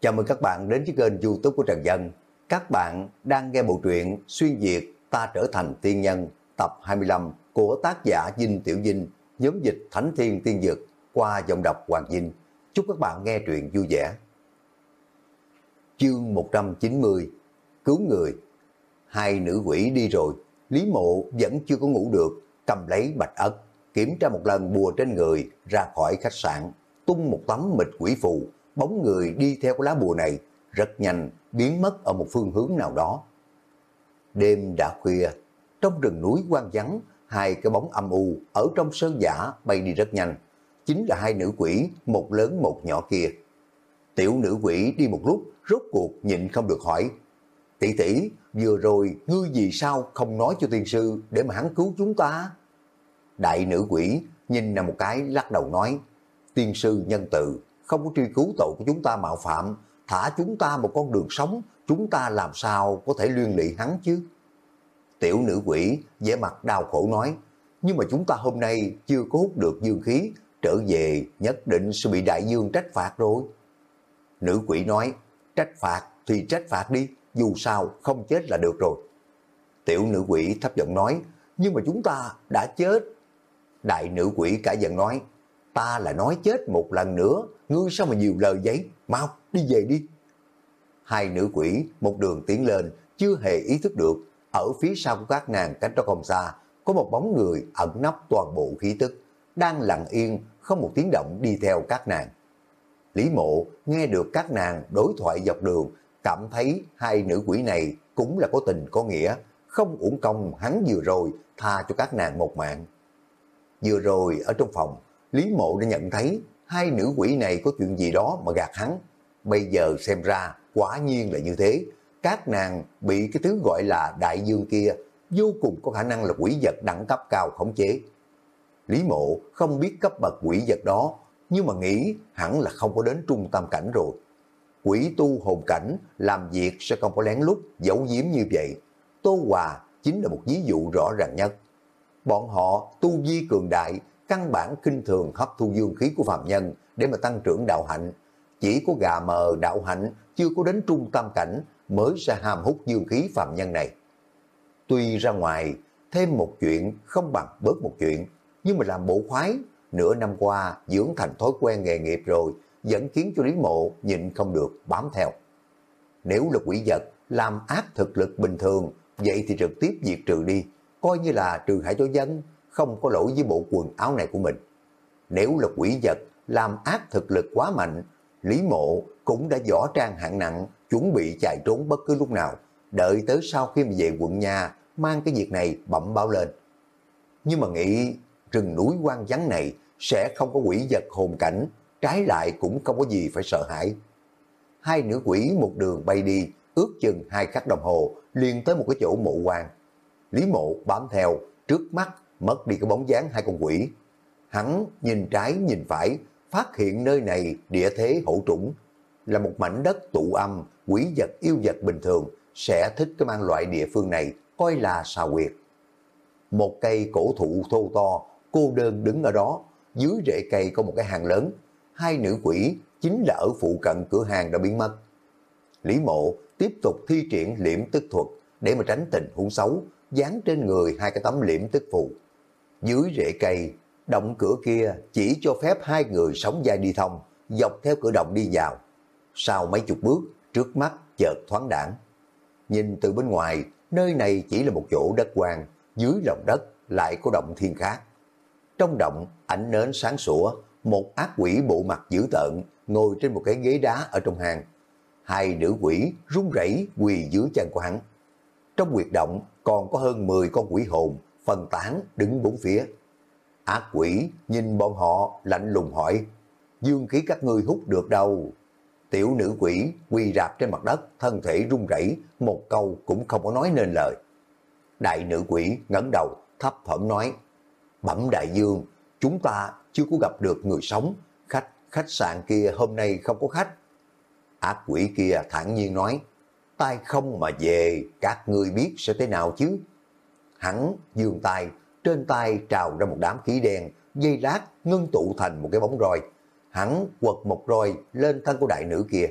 Chào mừng các bạn đến với kênh youtube của Trần Dân. Các bạn đang nghe bộ truyện Xuyên Việt Ta Trở Thành Tiên Nhân tập 25 của tác giả Dinh Tiểu Dinh, nhóm dịch Thánh Thiên Tiên dược qua giọng đọc Hoàng Dinh. Chúc các bạn nghe truyện vui vẻ. Chương 190 Cứu người Hai nữ quỷ đi rồi, Lý Mộ vẫn chưa có ngủ được, cầm lấy bạch ất, kiểm tra một lần bùa trên người ra khỏi khách sạn, tung một tấm mịch quỷ phù bóng người đi theo cái lá bùa này rất nhanh biến mất ở một phương hướng nào đó. Đêm đã khuya, trong rừng núi quang vắng, hai cái bóng âm u ở trong sơn giả bay đi rất nhanh. Chính là hai nữ quỷ, một lớn một nhỏ kia. Tiểu nữ quỷ đi một lúc, rốt cuộc nhịn không được hỏi. Tỷ tỷ, vừa rồi ngươi vì sao không nói cho tiên sư để mà hắn cứu chúng ta? Đại nữ quỷ nhìn nằm một cái lắc đầu nói, tiên sư nhân từ, không có truy cứu tội của chúng ta mạo phạm, thả chúng ta một con đường sống, chúng ta làm sao có thể liên lụy hắn chứ? Tiểu nữ quỷ vẻ mặt đau khổ nói, nhưng mà chúng ta hôm nay chưa có hút được dương khí, trở về nhất định sẽ bị đại dương trách phạt rồi. Nữ quỷ nói, trách phạt thì trách phạt đi, dù sao không chết là được rồi. Tiểu nữ quỷ thấp giọng nói, nhưng mà chúng ta đã chết. Đại nữ quỷ cả giận nói, ta là nói chết một lần nữa, ngươi sao mà nhiều lời giấy, mau đi về đi. Hai nữ quỷ một đường tiến lên, chưa hề ý thức được, ở phía sau của các nàng cách đó không xa, có một bóng người ẩn nấp toàn bộ khí tức, đang lặng yên, không một tiếng động đi theo các nàng. Lý mộ nghe được các nàng đối thoại dọc đường, cảm thấy hai nữ quỷ này cũng là có tình có nghĩa, không uổng công hắn vừa rồi tha cho các nàng một mạng. Vừa rồi ở trong phòng, Lý mộ đã nhận thấy hai nữ quỷ này có chuyện gì đó mà gạt hắn. Bây giờ xem ra quả nhiên là như thế. Các nàng bị cái thứ gọi là đại dương kia vô cùng có khả năng là quỷ vật đẳng cấp cao khống chế. Lý mộ không biết cấp bậc quỷ vật đó, nhưng mà nghĩ hẳn là không có đến trung tâm cảnh rồi. Quỷ tu hồn cảnh làm việc sẽ không có lén lút, giấu giếm như vậy. Tô Hòa chính là một ví dụ rõ ràng nhất. Bọn họ tu vi cường đại căn bản kinh thường hấp thu dương khí của phạm nhân để mà tăng trưởng đạo hạnh. Chỉ có gà mờ đạo hạnh chưa có đến trung tâm cảnh mới sẽ hàm hút dương khí phạm nhân này. Tuy ra ngoài thêm một chuyện không bằng bớt một chuyện, nhưng mà làm bộ khoái, nửa năm qua dưỡng thành thói quen nghề nghiệp rồi, vẫn khiến cho Lý Mộ nhịn không được bám theo. Nếu là quỷ vật, làm ác thực lực bình thường, vậy thì trực tiếp diệt trừ đi, coi như là trừ hại cho dân, không có lỗi với bộ quần áo này của mình. Nếu là quỷ vật, làm ác thực lực quá mạnh, Lý Mộ cũng đã võ trang hạng nặng, chuẩn bị chạy trốn bất cứ lúc nào, đợi tới sau khi mà về quận nhà, mang cái việc này bẩm báo lên. Nhưng mà nghĩ rừng núi quan vắng này sẽ không có quỷ vật hồn cảnh, trái lại cũng không có gì phải sợ hãi. Hai nữ quỷ một đường bay đi, ước chừng hai khắc đồng hồ, liền tới một cái chỗ mộ quan. Lý mộ bám theo, trước mắt mất đi cái bóng dáng hai con quỷ. Hắn nhìn trái nhìn phải, phát hiện nơi này địa thế hậu trũng, là một mảnh đất tụ âm, quỷ vật yêu vật bình thường, sẽ thích cái mang loại địa phương này, coi là xà quyệt. Một cây cổ thụ thô to, cô đơn đứng ở đó, dưới rễ cây có một cái hàng lớn, hai nữ quỷ chính là ở phụ cận cửa hàng đã biến mất. Lý mộ tiếp tục thi triển liễm tức thuật để mà tránh tình huống xấu, dán trên người hai cái tấm liễm tức phù. Dưới rễ cây, động cửa kia chỉ cho phép hai người sống dai đi thông, dọc theo cửa động đi vào. Sau mấy chục bước, trước mắt chợt thoáng đảng. Nhìn từ bên ngoài, nơi này chỉ là một chỗ đất quang, dưới lòng đất lại có động thiên khác. Trong động, ảnh nến sáng sủa, một ác quỷ bộ mặt dữ tợn ngồi trên một cái ghế đá ở trong hang. Hai nữ quỷ run rẩy quỳ dưới chân của hắn. Trong quyệt động còn có hơn 10 con quỷ hồn phân tán đứng bốn phía. Ác quỷ nhìn bọn họ lạnh lùng hỏi, dương khí các ngươi hút được đâu? Tiểu nữ quỷ quỳ rạp trên mặt đất, thân thể run rẩy, một câu cũng không có nói nên lời. Đại nữ quỷ ngẩng đầu, thấp thỏm nói, Bẩm đại dương, chúng ta chưa có gặp được người sống, khách khách sạn kia hôm nay không có khách. Ác quỷ kia thản nhiên nói, tai không mà về, các ngươi biết sẽ thế nào chứ? Hắn dường tay, trên tay trào ra một đám khí đen, dây lát ngưng tụ thành một cái bóng roi. Hắn quật một roi lên thân của đại nữ kia.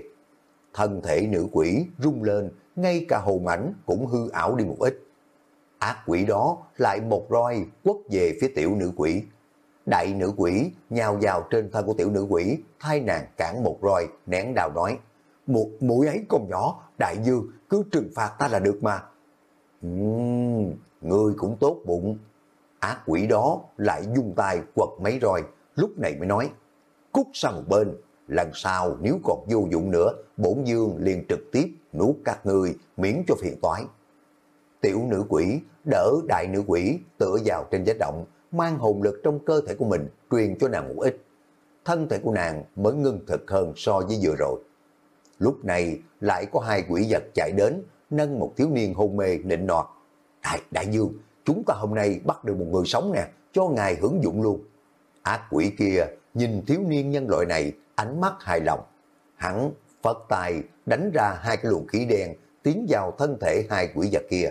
thân thể nữ quỷ rung lên, ngay cả hồn ảnh cũng hư ảo đi một ít. Ác quỷ đó lại một roi quất về phía tiểu nữ quỷ. Đại nữ quỷ nhào vào trên thân của tiểu nữ quỷ, thay nàng cản một roi, nén đào nói. Một mũi ấy còn nhỏ, đại dương, cứ trừng phạt ta là được mà. Uhm, ngươi cũng tốt bụng. Ác quỷ đó lại dung tay quật mấy roi, lúc này mới nói. Cút sang một bên, lần sau nếu còn vô dụng nữa, bổn dương liền trực tiếp nuốt các ngươi miễn cho phiền toái. Tiểu nữ quỷ đỡ đại nữ quỷ tựa vào trên vết động, mang hồn lực trong cơ thể của mình truyền cho nàng một ít. Thân thể của nàng mới ngưng thực hơn so với vừa rồi. Lúc này lại có hai quỷ vật chạy đến, nâng một thiếu niên hôn mê nịnh nọt. Đại, đại dương, chúng ta hôm nay bắt được một người sống nè, cho ngài hưởng dụng luôn. Ác quỷ kia nhìn thiếu niên nhân loại này, ánh mắt hài lòng. Hắn phật tài đánh ra hai cái luồng khí đen tiến vào thân thể hai quỷ vật kia.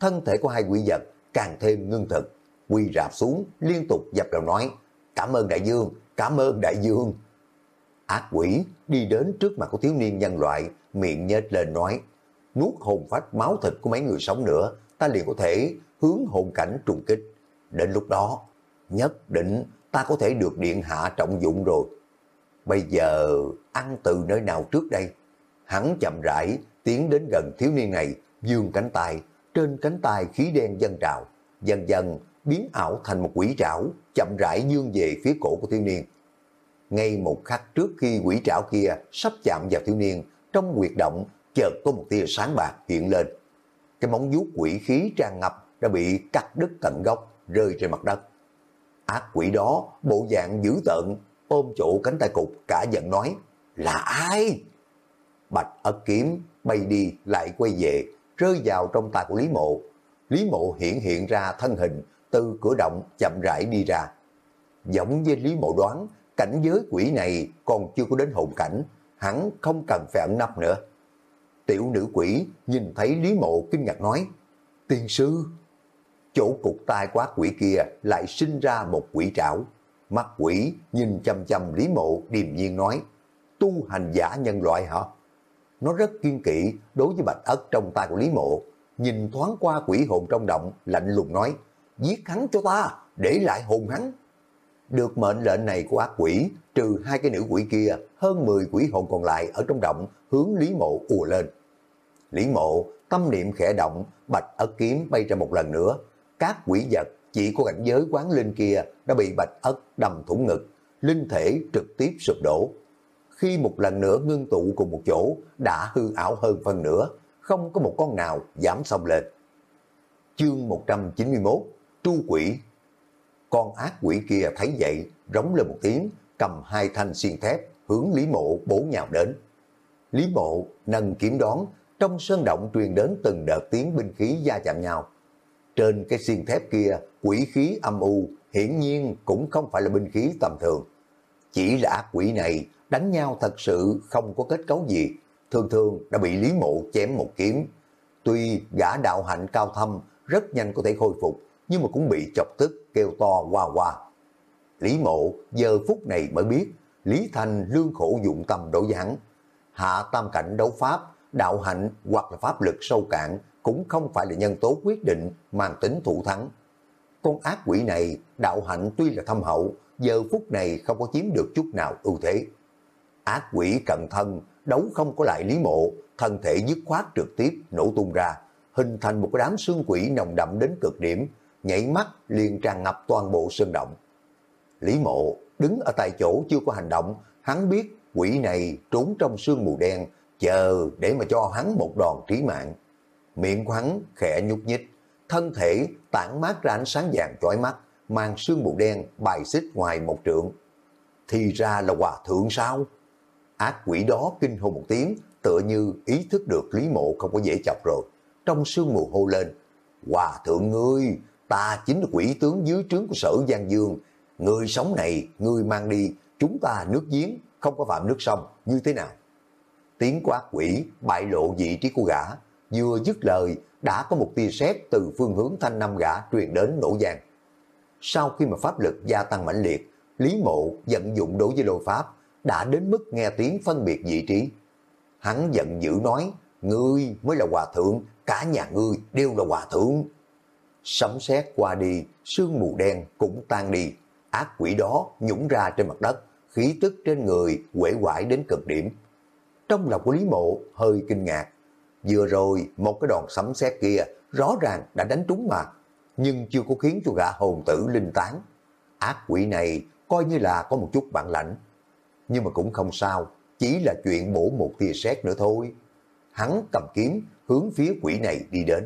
Thân thể của hai quỷ vật càng thêm ngưng thực, quy rạp xuống liên tục dập đầu nói cảm ơn đại dương, cảm ơn đại dương. Ác quỷ đi đến trước mặt của thiếu niên nhân loại, miệng nhếch lên nói nuốt hồn phách máu thịt của mấy người sống nữa, ta liền có thể hướng hồn cảnh trùng kích. Đến lúc đó, nhất định ta có thể được điện hạ trọng dụng rồi. Bây giờ ăn từ nơi nào trước đây? Hắn chậm rãi tiến đến gần thiếu niên này, dương cánh tay, trên cánh tay khí đen dân trào, dần dần biến ảo thành một quỷ trảo, chậm rãi dương về phía cổ của thiếu niên. Ngay một khắc trước khi quỷ trảo kia sắp chạm vào thiếu niên, trong quyệt động chợt có một tia sáng bạc hiện lên. Cái móng vuốt quỷ khí tràn ngập đã bị cắt đứt tận gốc, rơi trên mặt đất. Ác quỷ đó, bộ dạng dữ tợn, ôm chỗ cánh tay cục cả giận nói, là ai? Bạch ất kiếm bay đi lại quay về, rơi vào trong tay của Lý Mộ. Lý Mộ hiện hiện ra thân hình, từ cửa động chậm rãi đi ra. Giống với Lý Mộ đoán, cảnh giới quỷ này còn chưa có đến hồn cảnh, hắn không cần phải ẩn nấp nữa. Tiểu nữ quỷ nhìn thấy Lý Mộ kinh ngạc nói, Tiên sư, chỗ cục tai quá quỷ kia lại sinh ra một quỷ trảo. Mắt quỷ nhìn chăm chăm Lý Mộ điềm nhiên nói, tu hành giả nhân loại hả? Nó rất kiên kỵ đối với bạch ất trong tay của Lý Mộ, nhìn thoáng qua quỷ hồn trong động, lạnh lùng nói, giết hắn cho ta, để lại hồn hắn. Được mệnh lệnh này của ác quỷ, trừ hai cái nữ quỷ kia, hơn 10 quỷ hồn còn lại ở trong động, hướng Lý Mộ ùa lên. Lý Mộ, tâm niệm khẽ động, bạch ất kiếm bay ra một lần nữa. Các quỷ vật chỉ có cảnh giới quán linh kia đã bị bạch ất đâm thủng ngực, linh thể trực tiếp sụp đổ. Khi một lần nữa ngưng tụ cùng một chỗ, đã hư ảo hơn phần nữa, không có một con nào dám xông lên. Chương 191 Tru quỷ Con ác quỷ kia thấy vậy, rống lên một tiếng, cầm hai thanh xiên thép, hướng Lý Mộ bổ nhào đến. Lý Mộ nâng kiếm đón, trong sơn động truyền đến từng đợt tiếng binh khí va chạm nhau. Trên cái xiên thép kia, quỷ khí âm u, hiển nhiên cũng không phải là binh khí tầm thường. Chỉ là ác quỷ này, đánh nhau thật sự không có kết cấu gì, thường thường đã bị Lý Mộ chém một kiếm. Tuy gã đạo hạnh cao thâm, rất nhanh có thể khôi phục, nhưng mà cũng bị chọc tức, kêu to hoa hoa. Lý Mộ giờ phút này mới biết, Lý Thành lương khổ dụng tâm đối với hắn. Hạ tam cảnh đấu pháp, đạo hạnh hoặc là pháp lực sâu cạn cũng không phải là nhân tố quyết định mang tính thủ thắng. Con ác quỷ này, đạo hạnh tuy là thâm hậu, giờ phút này không có chiếm được chút nào ưu thế. Ác quỷ cận thân, đấu không có lại lý mộ, thân thể dứt khoát trực tiếp nổ tung ra, hình thành một đám xương quỷ nồng đậm đến cực điểm, nhảy mắt liền tràn ngập toàn bộ sơn động. Lý mộ đứng ở tại chỗ chưa có hành động, hắn biết quỷ này trốn trong sương mù đen, chờ để mà cho hắn một đòn trí mạng. Miệng của hắn khẽ nhúc nhích, thân thể tản mát ra ánh sáng vàng chói mắt, mang sương mù đen bài xích ngoài một trượng. Thì ra là hòa thượng sao? Ác quỷ đó kinh hồn một tiếng, tựa như ý thức được Lý Mộ không có dễ chọc rồi. Trong sương mù hô lên, Hòa thượng ngươi, ta chính là quỷ tướng dưới trướng của sở Giang Dương. Người sống này, người mang đi, chúng ta nước giếng, không có phạm nước sông, như thế nào? Tiếng quát quỷ bại lộ vị trí của gã, vừa dứt lời đã có một tia sét từ phương hướng thanh năm gã truyền đến nổ vàng. Sau khi mà pháp lực gia tăng mãnh liệt, Lý Mộ vận dụng đối với lôi pháp đã đến mức nghe tiếng phân biệt vị trí. Hắn giận dữ nói, ngươi mới là hòa thượng, cả nhà ngươi đều là hòa thượng. Sấm sét qua đi, sương mù đen cũng tan đi, ác quỷ đó nhũng ra trên mặt đất, khí tức trên người quể quải đến cực điểm. Trong lòng của Lý Mộ hơi kinh ngạc, vừa rồi một cái đòn sấm sét kia rõ ràng đã đánh trúng mà, nhưng chưa có khiến cho gã hồn tử linh tán. Ác quỷ này coi như là có một chút bản lãnh, nhưng mà cũng không sao, chỉ là chuyện bổ một tia sét nữa thôi. Hắn cầm kiếm hướng phía quỷ này đi đến.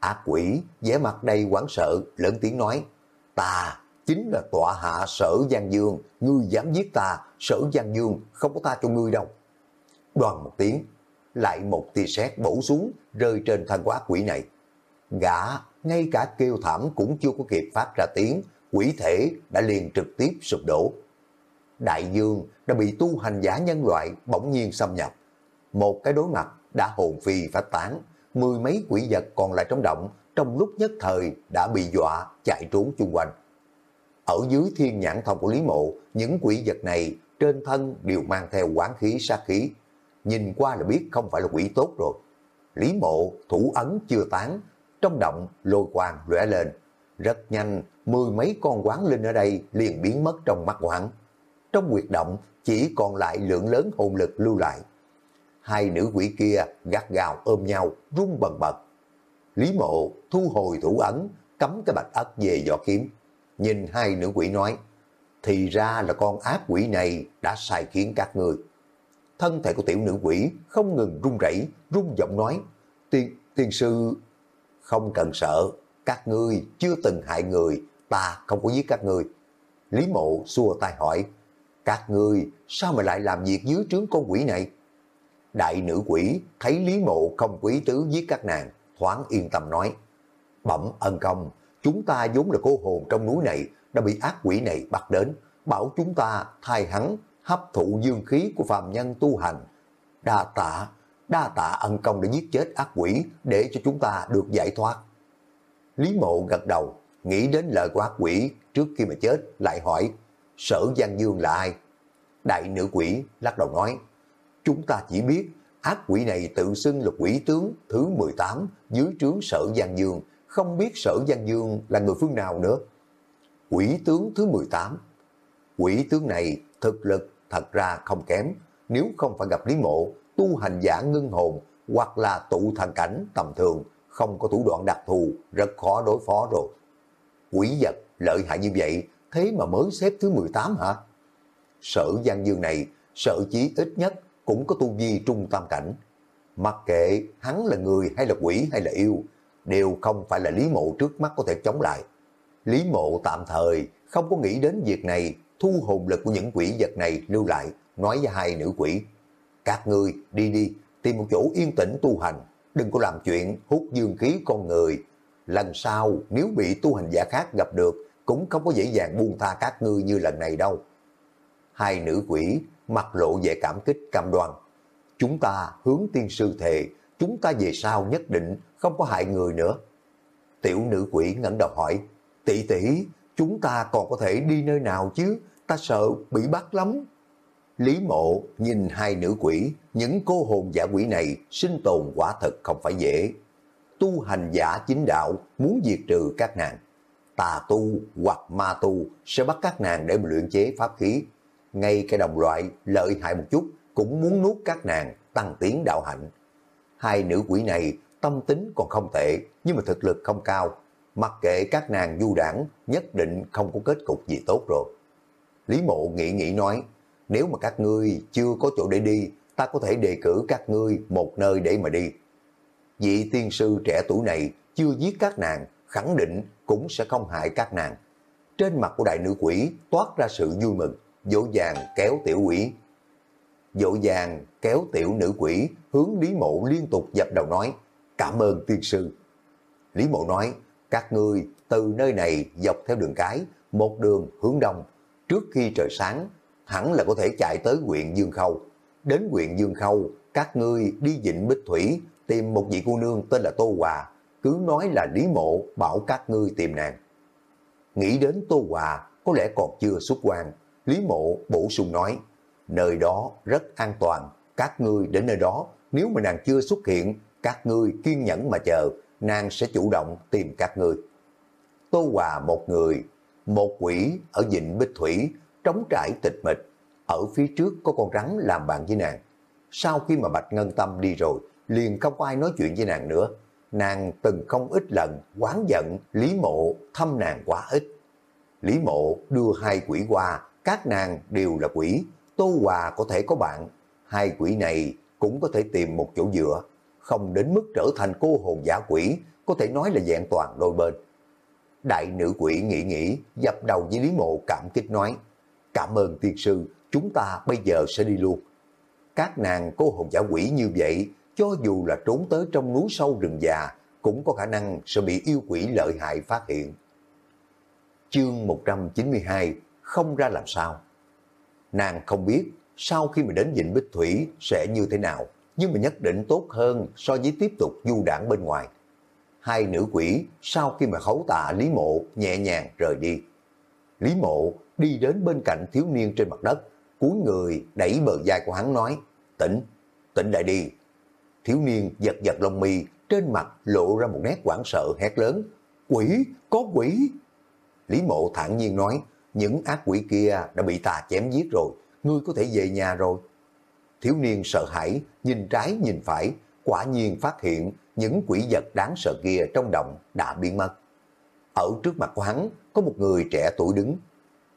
Ác quỷ vẻ mặt đầy quảng sợ, lớn tiếng nói, ta chính là tọa hạ sở Giang Dương, ngươi dám giết ta, sở Giang Dương không có ta cho ngươi đâu. Đoàn một tiếng, lại một tia sét bổ xuống rơi trên thân quá quỷ này. Gã, ngay cả kêu thảm cũng chưa có kịp phát ra tiếng, quỷ thể đã liền trực tiếp sụp đổ. Đại dương đã bị tu hành giả nhân loại bỗng nhiên xâm nhập. Một cái đối mặt đã hồn phi phát tán, mười mấy quỷ vật còn lại trong động, trong lúc nhất thời đã bị dọa chạy trốn chung quanh. Ở dưới thiên nhãn thông của Lý Mộ, những quỷ vật này trên thân đều mang theo quán khí sát khí. Nhìn qua là biết không phải là quỷ tốt rồi. Lý Mộ thủ ấn chưa tán, trong động lôi quang lóe lên. Rất nhanh, mười mấy con quán linh ở đây liền biến mất trong mắt của. Trong quyệt động chỉ còn lại lượng lớn hồn lực lưu lại. Hai nữ quỷ kia gắt gào ôm nhau, rung bần bật. Lý mộ thu hồi thủ ấn, cấm cái bạch ất về vỏ kiếm. Nhìn hai nữ quỷ nói, thì ra là con ác quỷ này đã sai khiến các người. Thân thể của tiểu nữ quỷ không ngừng run rẩy, rung giọng nói, tiên, tiên sư không cần sợ, các ngươi chưa từng hại người, ta không có giết các ngươi. Lý mộ xua tay hỏi, các ngươi sao mà lại làm việc dưới trướng con quỷ này? Đại nữ quỷ thấy Lý mộ không quý tứ giết các nàng, thoáng yên tâm nói, bẩm ân công, chúng ta vốn là cô hồn trong núi này, đã bị ác quỷ này bắt đến, bảo chúng ta thay hắn hấp thụ dương khí của phàm nhân tu hành. Đa tạ, đa tạ ân công để giết chết ác quỷ để cho chúng ta được giải thoát. Lý mộ gật đầu, nghĩ đến lời của ác quỷ trước khi mà chết, lại hỏi, sở Giang Dương là ai? Đại nữ quỷ lắc đầu nói, chúng ta chỉ biết ác quỷ này tự xưng là quỷ tướng thứ 18 dưới trướng sở Giang Dương, không biết sở Giang Dương là người phương nào nữa. Quỷ tướng thứ 18 Quỷ tướng này thực lực thật ra không kém, nếu không phải gặp Lý Mộ, tu hành giả ngưng hồn hoặc là tụ thần cảnh tầm thường, không có thủ đoạn đặc thù, rất khó đối phó rồi. Quỷ vật lợi hại như vậy, thế mà mới xếp thứ 18 hả? Sở Giang Dương này, sở chí ít nhất cũng có tu vi trung tam cảnh. Mặc kệ hắn là người hay là quỷ hay là yêu, đều không phải là Lý Mộ trước mắt có thể chống lại. Lý Mộ tạm thời không có nghĩ đến việc này, thu hồn lực của những quỷ vật này lưu lại, nói với hai nữ quỷ. Các ngươi đi đi, tìm một chỗ yên tĩnh tu hành, đừng có làm chuyện hút dương khí con người. Lần sau nếu bị tu hành giả khác gặp được, cũng không có dễ dàng buông tha các ngươi như lần này đâu. Hai nữ quỷ mặt lộ vẻ cảm kích cam đoan. Chúng ta hướng tiên sư thề, chúng ta về sau nhất định không có hại người nữa. Tiểu nữ quỷ ngẩng đầu hỏi, tỷ tỷ, chúng ta còn có thể đi nơi nào chứ, ta sợ bị bắt lắm. Lý mộ nhìn hai nữ quỷ, những cô hồn giả quỷ này sinh tồn quả thật không phải dễ. Tu hành giả chính đạo muốn diệt trừ các nàng. Tà tu hoặc ma tu sẽ bắt các nàng để luyện chế pháp khí. Ngay cái đồng loại lợi hại một chút cũng muốn nuốt các nàng tăng tiến đạo hạnh. Hai nữ quỷ này tâm tính còn không tệ nhưng mà thực lực không cao. Mặc kệ các nàng du đảng nhất định không có kết cục gì tốt rồi. Lý mộ nghĩ nghĩ nói nếu mà các ngươi chưa có chỗ để đi, ta có thể đề cử các ngươi một nơi để mà đi. Vị tiên sư trẻ tuổi này chưa giết các nàng, khẳng định cũng sẽ không hại các nàng. Trên mặt của đại nữ quỷ toát ra sự vui mừng, dỗ dàng kéo tiểu quỷ. Dỗ dàng kéo tiểu nữ quỷ hướng Lý Mộ liên tục dập đầu nói, cảm ơn tiên sư. Lý Mộ nói, các ngươi từ nơi này dọc theo đường cái, một đường hướng đông. Trước khi trời sáng, hẳn là có thể chạy tới huyện Dương Khâu. Đến huyện Dương Khâu, các ngươi đi dịnh Bích Thủy, tìm một vị cô nương tên là Tô Hòa, cứ nói là Lý Mộ bảo các ngươi tìm nàng. Nghĩ đến Tô Hòa, có lẽ còn chưa xuất quan, Lý Mộ bổ sung nói, nơi đó rất an toàn, các ngươi đến nơi đó, nếu mà nàng chưa xuất hiện, các ngươi kiên nhẫn mà chờ, nàng sẽ chủ động tìm các ngươi. Tô Hòa một người, một quỷ ở dịnh Bích Thủy, trống trải tịch mịch, ở phía trước có con rắn làm bạn với nàng. Sau khi mà Bạch Ngân Tâm đi rồi, liền không có ai nói chuyện với nàng nữa. Nàng từng không ít lần quán giận Lý Mộ thăm nàng quá ít. Lý Mộ đưa hai quỷ qua, các nàng đều là quỷ. Tô Hòa có thể có bạn, hai quỷ này cũng có thể tìm một chỗ dựa, không đến mức trở thành cô hồn giả quỷ, có thể nói là dạng toàn đôi bên. Đại nữ quỷ nghĩ nghĩ, dập đầu với Lý Mộ cảm kích nói, cảm ơn tiên sư, chúng ta bây giờ sẽ đi luôn. Các nàng cô hồn giả quỷ như vậy, cho dù là trốn tới trong núi sâu rừng già, cũng có khả năng sẽ bị yêu quỷ lợi hại phát hiện. Chương 192 Không ra làm sao Nàng không biết sau khi mình đến Vịnh Bích Thủy sẽ như thế nào, nhưng mà nhất định tốt hơn so với tiếp tục du đảng bên ngoài. Hai nữ quỷ sau khi mà khấu tạ Lý Mộ nhẹ nhàng rời đi. Lý Mộ đi đến bên cạnh thiếu niên trên mặt đất, cúi người đẩy bờ vai của hắn nói, tỉnh, tỉnh lại đi. Thiếu niên giật giật lông mi, trên mặt lộ ra một nét quảng sợ hét lớn, quỷ, có quỷ. Lý Mộ thản nhiên nói, những ác quỷ kia đã bị ta chém giết rồi, ngươi có thể về nhà rồi. Thiếu niên sợ hãi, nhìn trái nhìn phải, quả nhiên phát hiện những quỷ vật đáng sợ kia trong động đã biến mất. Ở trước mặt của hắn có một người trẻ tuổi đứng.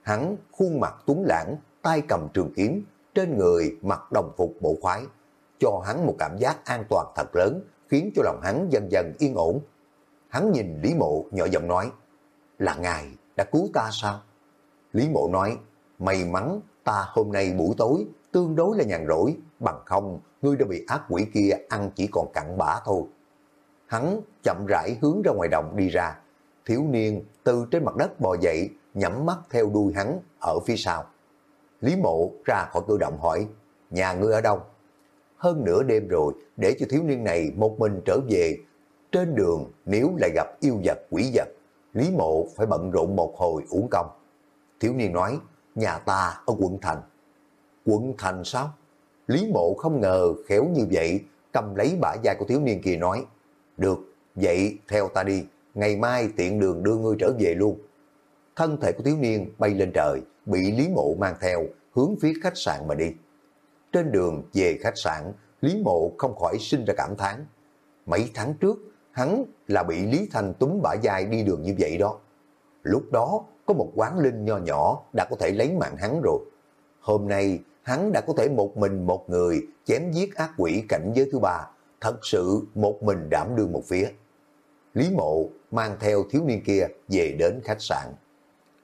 Hắn khuôn mặt tuấn lãng, tay cầm trường kiếm, trên người mặc đồng phục bộ khoái, cho hắn một cảm giác an toàn thật lớn, khiến cho lòng hắn dần dần yên ổn. Hắn nhìn Lý Mộ nhỏ giọng nói, là ngài đã cứu ta sao? Lý Mộ nói, may mắn ta hôm nay buổi tối tương đối là nhàn rỗi, bằng không ngươi đã bị ác quỷ kia ăn chỉ còn cặn bã thôi. Hắn chậm rãi hướng ra ngoài đồng đi ra, thiếu niên từ trên mặt đất bò dậy, nhắm mắt theo đuôi hắn ở phía sau. Lý mộ ra khỏi cửa động hỏi, nhà ngươi ở đâu? Hơn nửa đêm rồi, để cho thiếu niên này một mình trở về. Trên đường nếu lại gặp yêu vật quỷ vật, Lý mộ phải bận rộn một hồi uống công. Thiếu niên nói, nhà ta ở quận thành. Quận thành sao? Lý mộ không ngờ khéo như vậy, cầm lấy bả vai của thiếu niên kia nói, được, vậy theo ta đi, ngày mai tiện đường đưa ngươi trở về luôn. Thân thể của thiếu niên bay lên trời, bị Lý mộ mang theo, hướng phía khách sạn mà đi. Trên đường về khách sạn, Lý mộ không khỏi sinh ra cảm thán. Mấy tháng trước, hắn là bị Lý Thành túm bả vai đi đường như vậy đó. Lúc đó, có một quán linh nho nhỏ đã có thể lấy mạng hắn rồi. Hôm nay, hắn đã có thể một mình một người chém giết ác quỷ cảnh giới thứ ba, thật sự một mình đảm đương một phía. Lý mộ mang theo thiếu niên kia về đến khách sạn.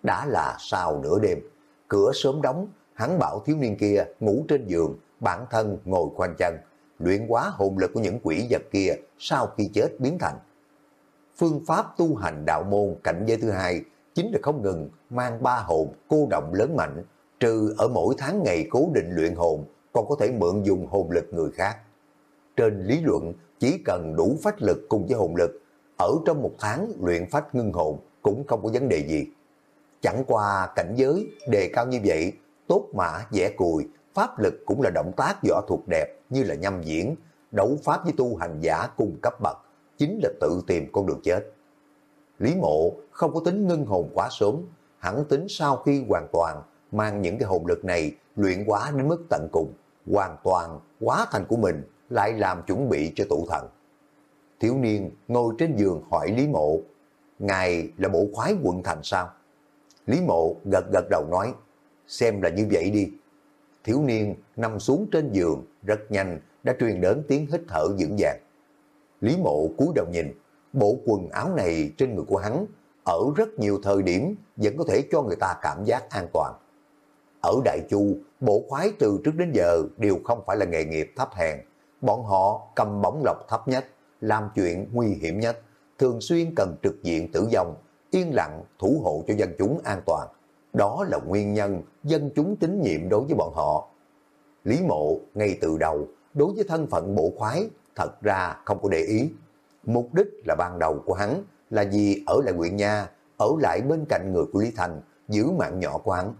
Đã là sau nửa đêm, cửa sớm đóng, hắn bảo thiếu niên kia ngủ trên giường, bản thân ngồi khoanh chân, luyện hóa hồn lực của những quỷ vật kia sau khi chết biến thành. Phương pháp tu hành đạo môn cảnh giới thứ hai chính là không ngừng mang ba hồn cô động lớn mạnh, trừ ở mỗi tháng ngày cố định luyện hồn, còn có thể mượn dùng hồn lực người khác. Trên lý luận, chỉ cần đủ phách lực cùng với hồn lực, ở trong một tháng luyện phách ngưng hồn cũng không có vấn đề gì. Chẳng qua cảnh giới đề cao như vậy, tốt mã dẻ cùi, pháp lực cũng là động tác võ thuật đẹp như là nhâm diễn, đấu pháp với tu hành giả cùng cấp bậc, chính là tự tìm con đường chết. Lý mộ không có tính ngưng hồn quá sớm, hẳn tính sau khi hoàn toàn mang những cái hồn lực này luyện quá đến mức tận cùng, hoàn toàn quá thành của mình, lại làm chuẩn bị cho tụ thần. Thiếu niên ngồi trên giường hỏi Lý Mộ, Ngài là bộ khoái quận thành sao? Lý Mộ gật gật đầu nói, xem là như vậy đi. Thiếu niên nằm xuống trên giường, rất nhanh đã truyền đến tiếng hít thở dững dàng. Lý Mộ cúi đầu nhìn, bộ quần áo này trên người của hắn ở rất nhiều thời điểm vẫn có thể cho người ta cảm giác an toàn. Ở Đại Chu, bộ khoái từ trước đến giờ đều không phải là nghề nghiệp thấp hèn. Bọn họ cầm bóng lọc thấp nhất, làm chuyện nguy hiểm nhất, thường xuyên cần trực diện tử vong, yên lặng thủ hộ cho dân chúng an toàn. Đó là nguyên nhân dân chúng tín nhiệm đối với bọn họ. Lý mộ ngay từ đầu, đối với thân phận bộ khoái, thật ra không có để ý. Mục đích là ban đầu của hắn là vì ở lại huyện Nha, ở lại bên cạnh người của Lý Thành, giữ mạng nhỏ của hắn.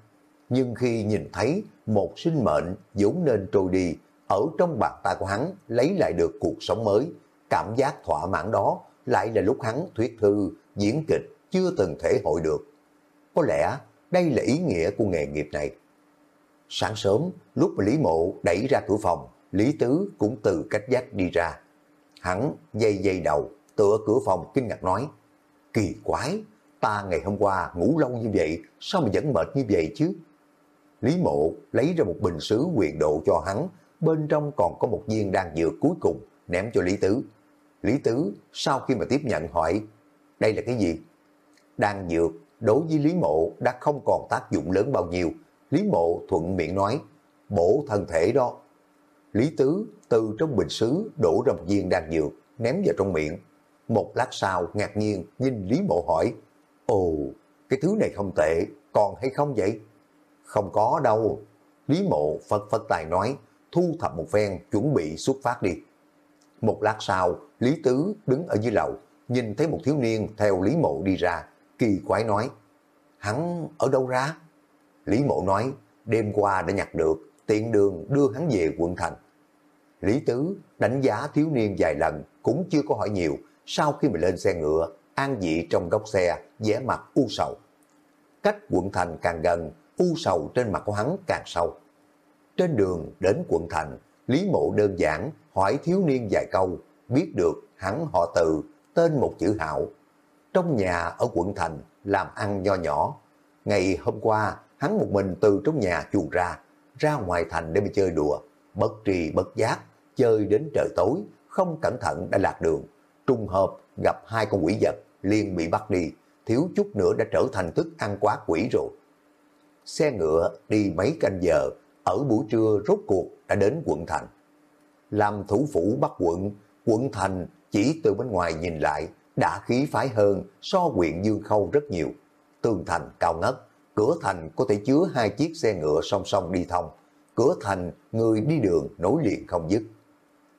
Nhưng khi nhìn thấy một sinh mệnh vốn nên trôi đi, ở trong bàn tay của hắn lấy lại được cuộc sống mới, cảm giác thỏa mãn đó lại là lúc hắn thuyết thư, diễn kịch chưa từng thể hội được. Có lẽ đây là ý nghĩa của nghề nghiệp này. Sáng sớm, lúc mà Lý Mộ đẩy ra cửa phòng, Lý Tứ cũng từ cách giác đi ra. Hắn dây dây đầu, tựa cửa phòng kinh ngạc nói, kỳ quái, ta ngày hôm qua ngủ lâu như vậy, sao mà vẫn mệt như vậy chứ? Lý Mộ lấy ra một bình sứ quyền độ cho hắn, bên trong còn có một viên đan dược cuối cùng, ném cho Lý Tứ. Lý Tứ sau khi mà tiếp nhận hỏi, đây là cái gì? Đan dược đối với Lý Mộ đã không còn tác dụng lớn bao nhiêu. Lý Mộ thuận miệng nói, bổ thân thể đó. Lý Tứ từ trong bình sứ đổ ra một viên đan dược, ném vào trong miệng. Một lát sau ngạc nhiên nhìn Lý Mộ hỏi, Ồ, cái thứ này không tệ, còn hay không vậy? Không có đâu. Lý Mộ phật phật tài nói, thu thập một phen chuẩn bị xuất phát đi. Một lát sau, Lý Tứ đứng ở dưới lầu, nhìn thấy một thiếu niên theo Lý Mộ đi ra, kỳ quái nói, hắn ở đâu ra? Lý Mộ nói, đêm qua đã nhặt được, tiện đường đưa hắn về quận thành. Lý Tứ đánh giá thiếu niên vài lần, cũng chưa có hỏi nhiều, sau khi mà lên xe ngựa, an dị trong góc xe, vẻ mặt u sầu. Cách quận thành càng gần, u sầu trên mặt của hắn càng sâu. Trên đường đến quận thành, Lý Mộ đơn giản hỏi thiếu niên vài câu, biết được hắn họ từ, tên một chữ hạo. Trong nhà ở quận thành, làm ăn nho nhỏ. Ngày hôm qua, hắn một mình từ trong nhà chuồn ra, ra ngoài thành để mà chơi đùa. Bất trì bất giác, chơi đến trời tối, không cẩn thận đã lạc đường. Trùng hợp gặp hai con quỷ vật, liền bị bắt đi, thiếu chút nữa đã trở thành thức ăn quá quỷ rồi. Xe ngựa đi mấy canh giờ, ở buổi trưa rốt cuộc đã đến quận thành. Làm thủ phủ bắt quận, quận thành chỉ từ bên ngoài nhìn lại đã khí phái hơn so huyện Dương Khâu rất nhiều. Tường thành cao ngất, cửa thành có thể chứa hai chiếc xe ngựa song song đi thông. Cửa thành, người đi đường nối liền không dứt.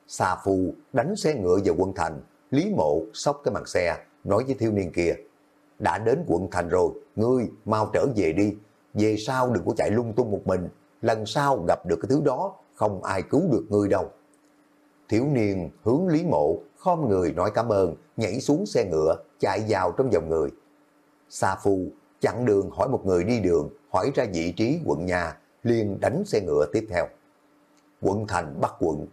Sa phù đánh xe ngựa vào quân thành, Lý Mộ sóc cái màn xe, nói với thiếu niên kia. Đã đến quận thành rồi, ngươi mau trở về đi. Về sau đừng có chạy lung tung một mình. Lần sau gặp được cái thứ đó, không ai cứu được ngươi đâu. Thiếu niên hướng Lý Mộ, khom người nói cảm ơn, nhảy xuống xe ngựa, chạy vào trong dòng người. Sa Phu chặn đường hỏi một người đi đường, hỏi ra vị trí quận nhà, liền đánh xe ngựa tiếp theo. Quận thành bắt quận.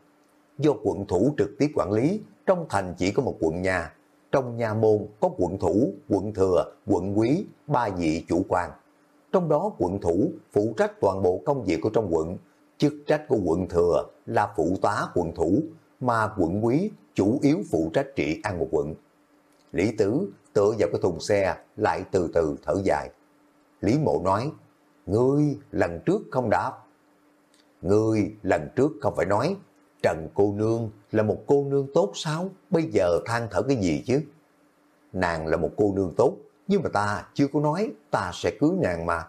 Do quận thủ trực tiếp quản lý, trong thành chỉ có một quận nhà. Trong nhà môn có quận thủ, quận thừa, quận quý, ba vị chủ quan. Trong đó quận thủ phụ trách toàn bộ công việc của trong quận. Chức trách của quận thừa là phụ tá quận thủ, mà quận quý chủ yếu phụ trách trị an một quận. Lý Tứ tựa vào cái thùng xe lại từ từ thở dài. Lý Mộ nói, ngươi lần trước không đáp. Ngươi lần trước không phải nói, Trần cô nương là một cô nương tốt sao? Bây giờ than thở cái gì chứ? Nàng là một cô nương tốt, nhưng mà ta chưa có nói ta sẽ cưới nàng mà.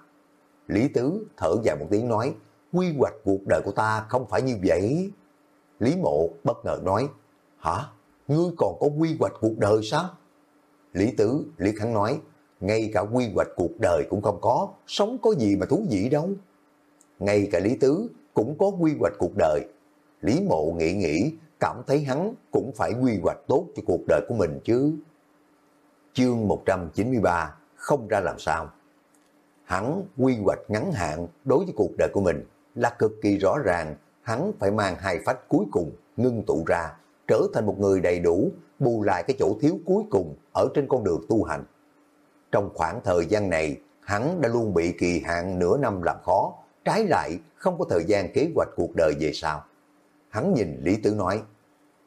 Lý Tứ thở dài một tiếng nói, quy hoạch cuộc đời của ta không phải như vậy. Lý Mộ bất ngờ nói, hả? Ngươi còn có quy hoạch cuộc đời sao? Lý Tứ Lý Khánh nói, ngay cả quy hoạch cuộc đời cũng không có, sống có gì mà thú vị đâu. Ngay cả Lý Tứ cũng có quy hoạch cuộc đời. Lý Mộ nghĩ nghĩ, cảm thấy hắn cũng phải quy hoạch tốt cho cuộc đời của mình chứ. Chương 193, không ra làm sao. Hắn quy hoạch ngắn hạn đối với cuộc đời của mình là cực kỳ rõ ràng, hắn phải mang hai phách cuối cùng ngưng tụ ra, trở thành một người đầy đủ, bù lại cái chỗ thiếu cuối cùng ở trên con đường tu hành. Trong khoảng thời gian này, hắn đã luôn bị kỳ hạn nửa năm làm khó, trái lại không có thời gian kế hoạch cuộc đời về sau. Hắn nhìn Lý Tử nói,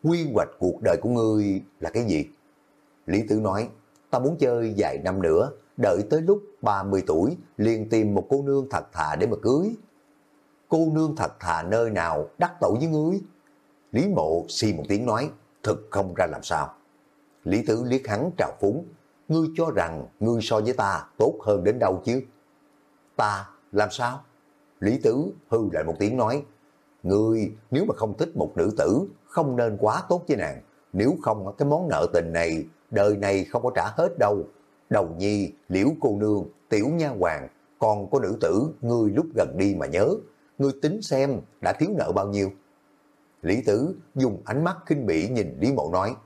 quy hoạch cuộc đời của ngươi là cái gì? Lý Tử nói, ta muốn chơi vài năm nữa, đợi tới lúc 30 tuổi liền tìm một cô nương thật thà để mà cưới. Cô nương thật thà nơi nào đắc tội với ngươi? Lý mộ xì một tiếng nói, thực không ra làm sao. Lý Tử liếc hắn trào phúng, ngươi cho rằng ngươi so với ta tốt hơn đến đâu chứ? Ta, làm sao? Lý Tử hư lại một tiếng nói, ngươi nếu mà không thích một nữ tử, không nên quá tốt với nàng. Nếu không, cái món nợ tình này, đời này không có trả hết đâu. Đầu nhi, liễu cô nương, tiểu nha hoàng, còn có nữ tử, ngươi lúc gần đi mà nhớ. Ngươi tính xem đã thiếu nợ bao nhiêu. Lý Tứ dùng ánh mắt kinh bỉ nhìn Lý Mộ nói,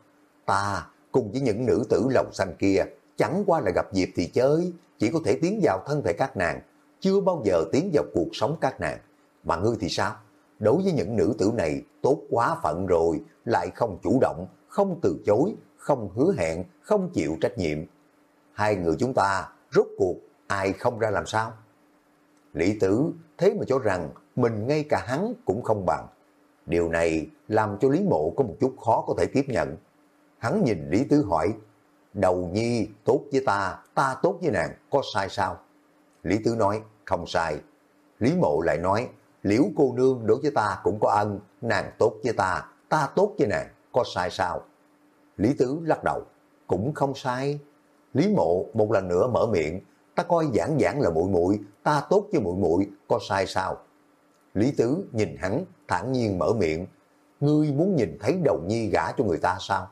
ta cùng với những nữ tử lầu xanh kia, chẳng qua là gặp dịp thì chơi, chỉ có thể tiến vào thân thể các nàng, chưa bao giờ tiến vào cuộc sống các nàng. Mà ngươi thì sao? Đối với những nữ tử này tốt quá phận rồi, lại không chủ động, không từ chối, không hứa hẹn, không chịu trách nhiệm. Hai người chúng ta, rốt cuộc, ai không ra làm sao? Lý tử thế mà cho rằng mình ngay cả hắn cũng không bằng. Điều này làm cho Lý Mộ có một chút khó có thể tiếp nhận. Hắn nhìn Lý Tứ hỏi, đầu nhi tốt với ta, ta tốt với nàng, có sai sao? Lý Tứ nói, không sai. Lý Mộ lại nói, liễu cô nương đối với ta cũng có ân, nàng tốt với ta, ta tốt với nàng, có sai sao? Lý Tứ lắc đầu, cũng không sai. Lý Mộ một lần nữa mở miệng, ta coi giảng giảng là muội muội, ta tốt với muội muội, có sai sao? Lý Tứ nhìn hắn, thản nhiên mở miệng, ngươi muốn nhìn thấy đầu nhi gả cho người ta sao?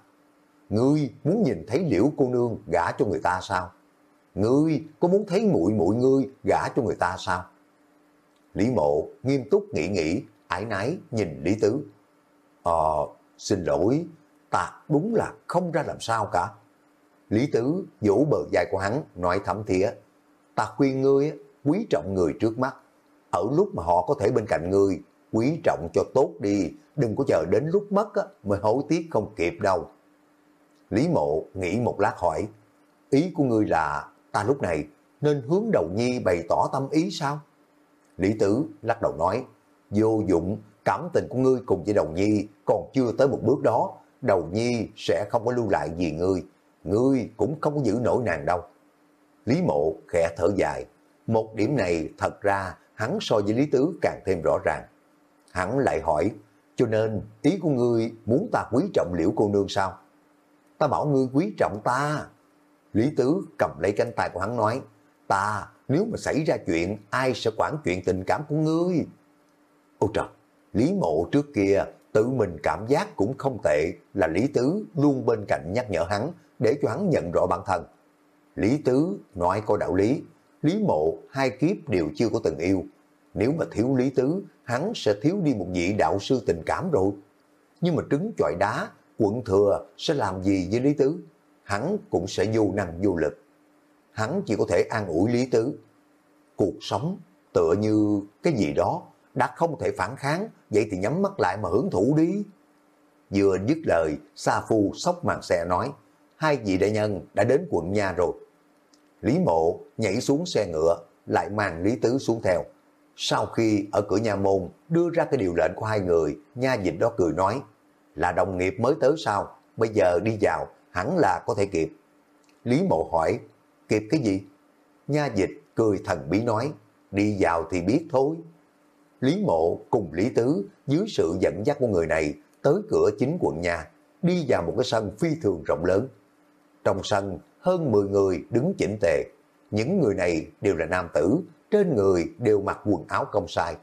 Ngươi muốn nhìn thấy liễu cô nương gả cho người ta sao? Ngươi có muốn thấy muội muội ngươi gả cho người ta sao? Lý mộ nghiêm túc nghĩ nghĩ, ái nái nhìn Lý Tứ. Ờ, xin lỗi, ta đúng là không ra làm sao cả. Lý Tứ vỗ bờ dài của hắn, nói thấm thía. Ta khuyên ngươi quý trọng người trước mắt. Ở lúc mà họ có thể bên cạnh người quý trọng cho tốt đi, đừng có chờ đến lúc mất á, mới hối tiếc không kịp đâu. Lý mộ nghĩ một lát hỏi, ý của ngươi là ta lúc này nên hướng đầu nhi bày tỏ tâm ý sao? Lý tử lắc đầu nói, vô dụng, cảm tình của ngươi cùng với đầu nhi còn chưa tới một bước đó, đầu nhi sẽ không có lưu lại gì ngươi, ngươi cũng không có giữ nổi nàng đâu. Lý mộ khẽ thở dài, một điểm này thật ra hắn so với Lý Tứ càng thêm rõ ràng. Hắn lại hỏi, cho nên ý của ngươi muốn ta quý trọng liễu cô nương sao? Ta bảo ngươi quý trọng ta. Lý Tứ cầm lấy cánh tay của hắn nói, ta nếu mà xảy ra chuyện, ai sẽ quản chuyện tình cảm của ngươi? Ôi trời, Lý Mộ trước kia tự mình cảm giác cũng không tệ là Lý Tứ luôn bên cạnh nhắc nhở hắn để cho hắn nhận rõ bản thân. Lý Tứ nói có đạo lý, Lý Mộ hai kiếp đều chưa có từng yêu. Nếu mà thiếu Lý Tứ, hắn sẽ thiếu đi một vị đạo sư tình cảm rồi. Nhưng mà trứng chọi đá, quận thừa sẽ làm gì với Lý Tứ? Hắn cũng sẽ vô năng vô lực. Hắn chỉ có thể an ủi Lý Tứ. Cuộc sống tựa như cái gì đó đã không thể phản kháng, vậy thì nhắm mắt lại mà hưởng thụ đi. Vừa dứt lời, Sa Phu sóc màn xe nói, hai vị đại nhân đã đến quận nhà rồi. Lý Mộ nhảy xuống xe ngựa, lại mang Lý Tứ xuống theo. Sau khi ở cửa nhà môn đưa ra cái điều lệnh của hai người, nha dịch đó cười nói, là đồng nghiệp mới tới sao, bây giờ đi vào, hẳn là có thể kịp. Lý Mộ hỏi, kịp cái gì? Nha dịch cười thần bí nói, đi vào thì biết thôi. Lý Mộ cùng Lý Tứ dưới sự dẫn dắt của người này tới cửa chính quận nhà, đi vào một cái sân phi thường rộng lớn. Trong sân, hơn 10 người đứng chỉnh tề. Những người này đều là nam tử, trên người đều mặc quần áo công sai.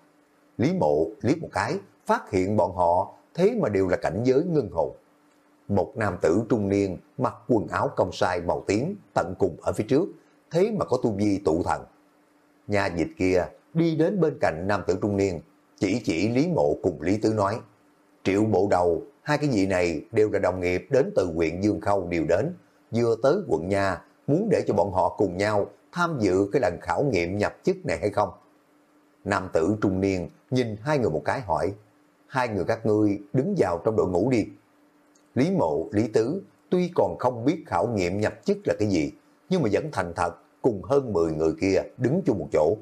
Lý Mộ liếc một cái, phát hiện bọn họ thế mà đều là cảnh giới ngân hồn. Một nam tử trung niên mặc quần áo công sai màu tím tận cùng ở phía trước, thế mà có tu vi tụ thần. Nhà dịch kia đi đến bên cạnh nam tử trung niên, chỉ chỉ Lý Mộ cùng Lý Tứ nói, triệu bộ đầu, hai cái vị này đều là đồng nghiệp đến từ huyện Dương Khâu đều đến, vừa tới quận nhà, muốn để cho bọn họ cùng nhau tham dự cái lần khảo nghiệm nhập chức này hay không? Nam tử trung niên nhìn hai người một cái hỏi, hai người các ngươi đứng vào trong đội ngũ đi. Lý mộ, Lý tứ tuy còn không biết khảo nghiệm nhập chức là cái gì, nhưng mà vẫn thành thật cùng hơn 10 người kia đứng chung một chỗ.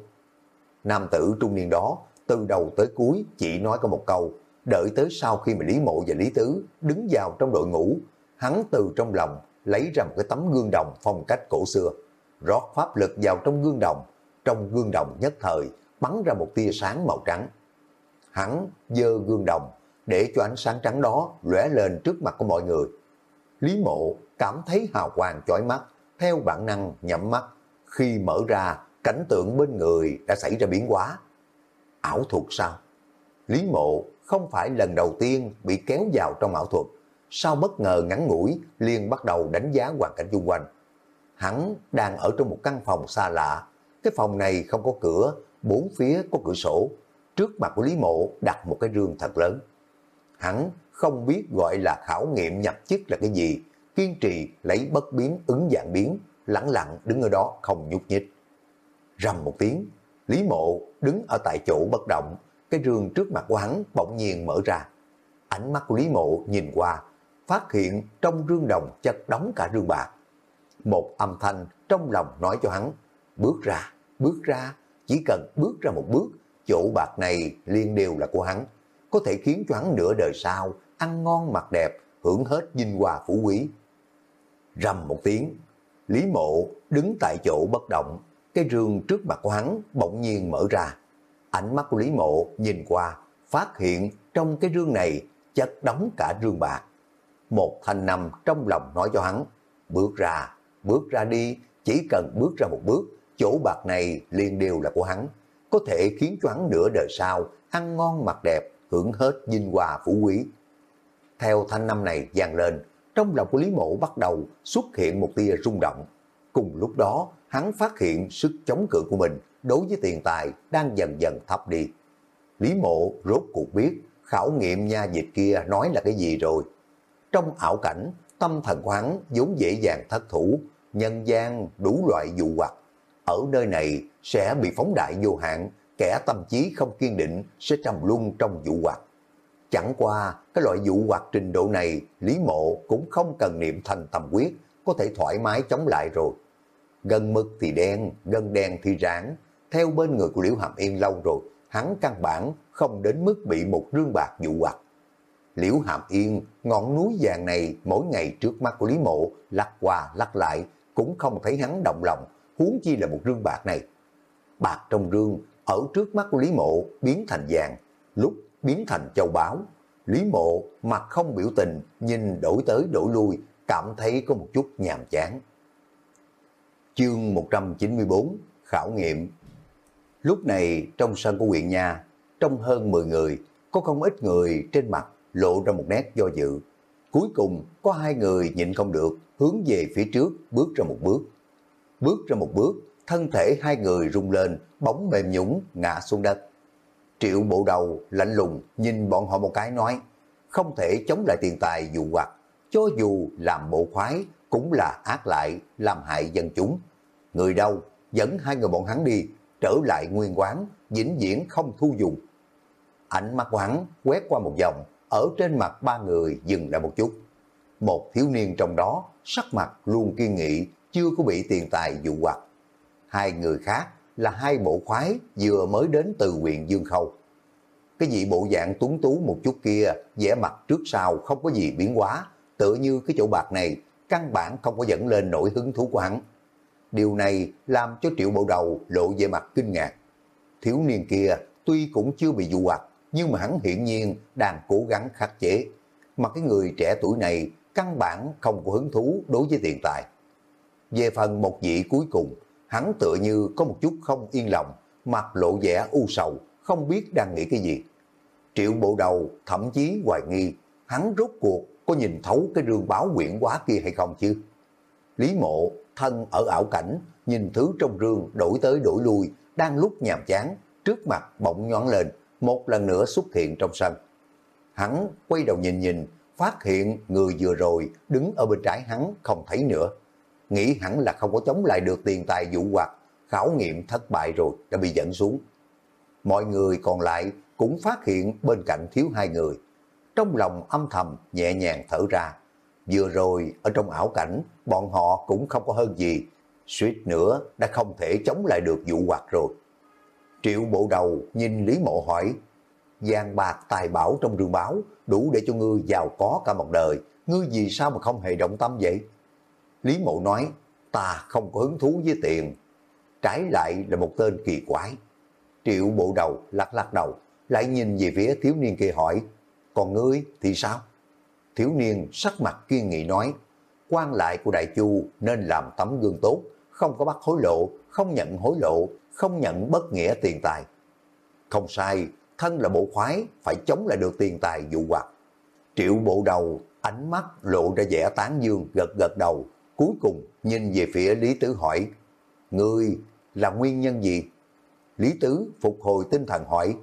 Nam tử trung niên đó từ đầu tới cuối chỉ nói có một câu, đợi tới sau khi mà Lý Mộ và Lý Tứ đứng vào trong đội ngũ, hắn từ trong lòng lấy ra một cái tấm gương đồng phong cách cổ xưa, rót pháp lực vào trong gương đồng, trong gương đồng nhất thời bắn ra một tia sáng màu trắng. Hắn dơ gương đồng để cho ánh sáng trắng đó lóe lên trước mặt của mọi người. Lý mộ cảm thấy hào quang chói mắt, theo bản năng nhắm mắt, khi mở ra cảnh tượng bên người đã xảy ra biến hóa. Ảo thuật sao? Lý mộ không phải lần đầu tiên bị kéo vào trong ảo thuật, sau bất ngờ ngắn ngủi liền bắt đầu đánh giá hoàn cảnh xung quanh. Hắn đang ở trong một căn phòng xa lạ, cái phòng này không có cửa, bốn phía có cửa sổ. Trước mặt của Lý Mộ đặt một cái rương thật lớn. Hắn không biết gọi là khảo nghiệm nhập chức là cái gì, kiên trì lấy bất biến ứng dạng biến, lặng lặng đứng ở đó không nhúc nhích. Rầm một tiếng, Lý Mộ đứng ở tại chỗ bất động, cái rương trước mặt của hắn bỗng nhiên mở ra. Ánh mắt của Lý Mộ nhìn qua, phát hiện trong rương đồng chất đóng cả rương bạc. Một âm thanh trong lòng nói cho hắn, bước ra, bước ra, chỉ cần bước ra một bước, chỗ bạc này liên đều là của hắn, có thể khiến cho hắn nửa đời sau ăn ngon mặc đẹp, hưởng hết vinh hoa phú quý. Rầm một tiếng, Lý Mộ đứng tại chỗ bất động, cái rương trước mặt của hắn bỗng nhiên mở ra. Ánh mắt của Lý Mộ nhìn qua, phát hiện trong cái rương này chất đóng cả rương bạc. Một thanh nằm trong lòng nói cho hắn, bước ra, bước ra đi, chỉ cần bước ra một bước, chỗ bạc này liền đều là của hắn, có thể khiến cho hắn nửa đời sau ăn ngon mặc đẹp, hưởng hết vinh hoa phú quý. Theo thanh năm này vang lên, trong lòng của Lý Mộ bắt đầu xuất hiện một tia rung động. Cùng lúc đó, hắn phát hiện sức chống cự của mình đối với tiền tài đang dần dần thấp đi. Lý Mộ rốt cuộc biết khảo nghiệm nha dịch kia nói là cái gì rồi. Trong ảo cảnh, tâm thần của hắn vốn dễ dàng thất thủ, nhân gian đủ loại dụ hoặc. Ở nơi này sẽ bị phóng đại vô hạn, kẻ tâm trí không kiên định sẽ trầm luân trong dụ hoặc. Chẳng qua, cái loại dụ hoặc trình độ này, Lý Mộ cũng không cần niệm thành tâm quyết, có thể thoải mái chống lại rồi. Gần mực thì đen, gần đen thì ráng, theo bên người của Liễu Hàm Yên lâu rồi, hắn căn bản không đến mức bị một rương bạc dụ hoặc. Liễu Hàm Yên, ngọn núi vàng này mỗi ngày trước mắt của Lý Mộ lắc qua lắc lại, cũng không thấy hắn động lòng, huống chi là một rương bạc này. Bạc trong rương, ở trước mắt của Lý Mộ biến thành vàng, lúc biến thành châu báu. Lý Mộ mặt không biểu tình, nhìn đổi tới đổi lui, cảm thấy có một chút nhàm chán. Chương 194 Khảo nghiệm Lúc này trong sân của huyện nhà, trong hơn 10 người, có không ít người trên mặt lộ ra một nét do dự. Cuối cùng có hai người nhịn không được, hướng về phía trước bước ra một bước. Bước ra một bước, thân thể hai người rung lên, bóng mềm nhũng ngã xuống đất. Triệu bộ đầu lạnh lùng nhìn bọn họ một cái nói, không thể chống lại tiền tài dụ hoặc, cho dù làm bộ khoái cũng là ác lại, làm hại dân chúng. Người đâu, dẫn hai người bọn hắn đi, trở lại nguyên quán, vĩnh viễn không thu dùng. Ánh mắt của hắn quét qua một vòng, ở trên mặt ba người dừng lại một chút. Một thiếu niên trong đó, sắc mặt luôn kiên nghị, chưa có bị tiền tài dụ hoặc. Hai người khác là hai bộ khoái vừa mới đến từ huyện Dương Khâu. Cái vị bộ dạng tuấn tú một chút kia, vẻ mặt trước sau không có gì biến hóa, tựa như cái chỗ bạc này căn bản không có dẫn lên nổi hứng thú của hắn. Điều này làm cho triệu bộ đầu lộ về mặt kinh ngạc. Thiếu niên kia tuy cũng chưa bị dụ hoặc, nhưng mà hắn hiển nhiên đang cố gắng khắc chế. Mà cái người trẻ tuổi này căn bản không có hứng thú đối với tiền tài. Về phần một vị cuối cùng, hắn tựa như có một chút không yên lòng, mặt lộ vẻ u sầu, không biết đang nghĩ cái gì. Triệu bộ đầu thậm chí hoài nghi, hắn rốt cuộc có nhìn thấu cái rương báo quyển quá kia hay không chứ? Lý mộ thân ở ảo cảnh, nhìn thứ trong rương đổi tới đổi lui, đang lúc nhàm chán, trước mặt bỗng nhón lên, một lần nữa xuất hiện trong sân. Hắn quay đầu nhìn nhìn, phát hiện người vừa rồi đứng ở bên trái hắn không thấy nữa. Nghĩ hẳn là không có chống lại được tiền tài vụ hoặc, khảo nghiệm thất bại rồi, đã bị dẫn xuống. Mọi người còn lại cũng phát hiện bên cạnh thiếu hai người. Trong lòng âm thầm nhẹ nhàng thở ra. Vừa rồi ở trong ảo cảnh, bọn họ cũng không có hơn gì. Suýt nữa đã không thể chống lại được vụ hoặc rồi. Triệu bộ đầu nhìn Lý Mộ hỏi, vàng bạc tài bảo trong rừng báo đủ để cho ngươi giàu có cả một đời, ngươi vì sao mà không hề động tâm vậy? Lý Mộ nói, ta không có hứng thú với tiền, trái lại là một tên kỳ quái. Triệu bộ đầu lắc lắc đầu, lại nhìn về phía thiếu niên kia hỏi, còn ngươi thì sao? Thiếu niên sắc mặt kiên nghị nói, quan lại của Đại Chu nên làm tấm gương tốt, không có bắt hối lộ, không nhận hối lộ, không nhận bất nghĩa tiền tài. Không sai, thân là bộ khoái, phải chống lại được tiền tài dụ hoặc. Triệu bộ đầu, ánh mắt lộ ra vẻ tán dương, gật gật đầu, cuối cùng nhìn về phía Lý Tứ hỏi, Ngươi là nguyên nhân gì? Lý Tứ phục hồi tinh thần hỏi,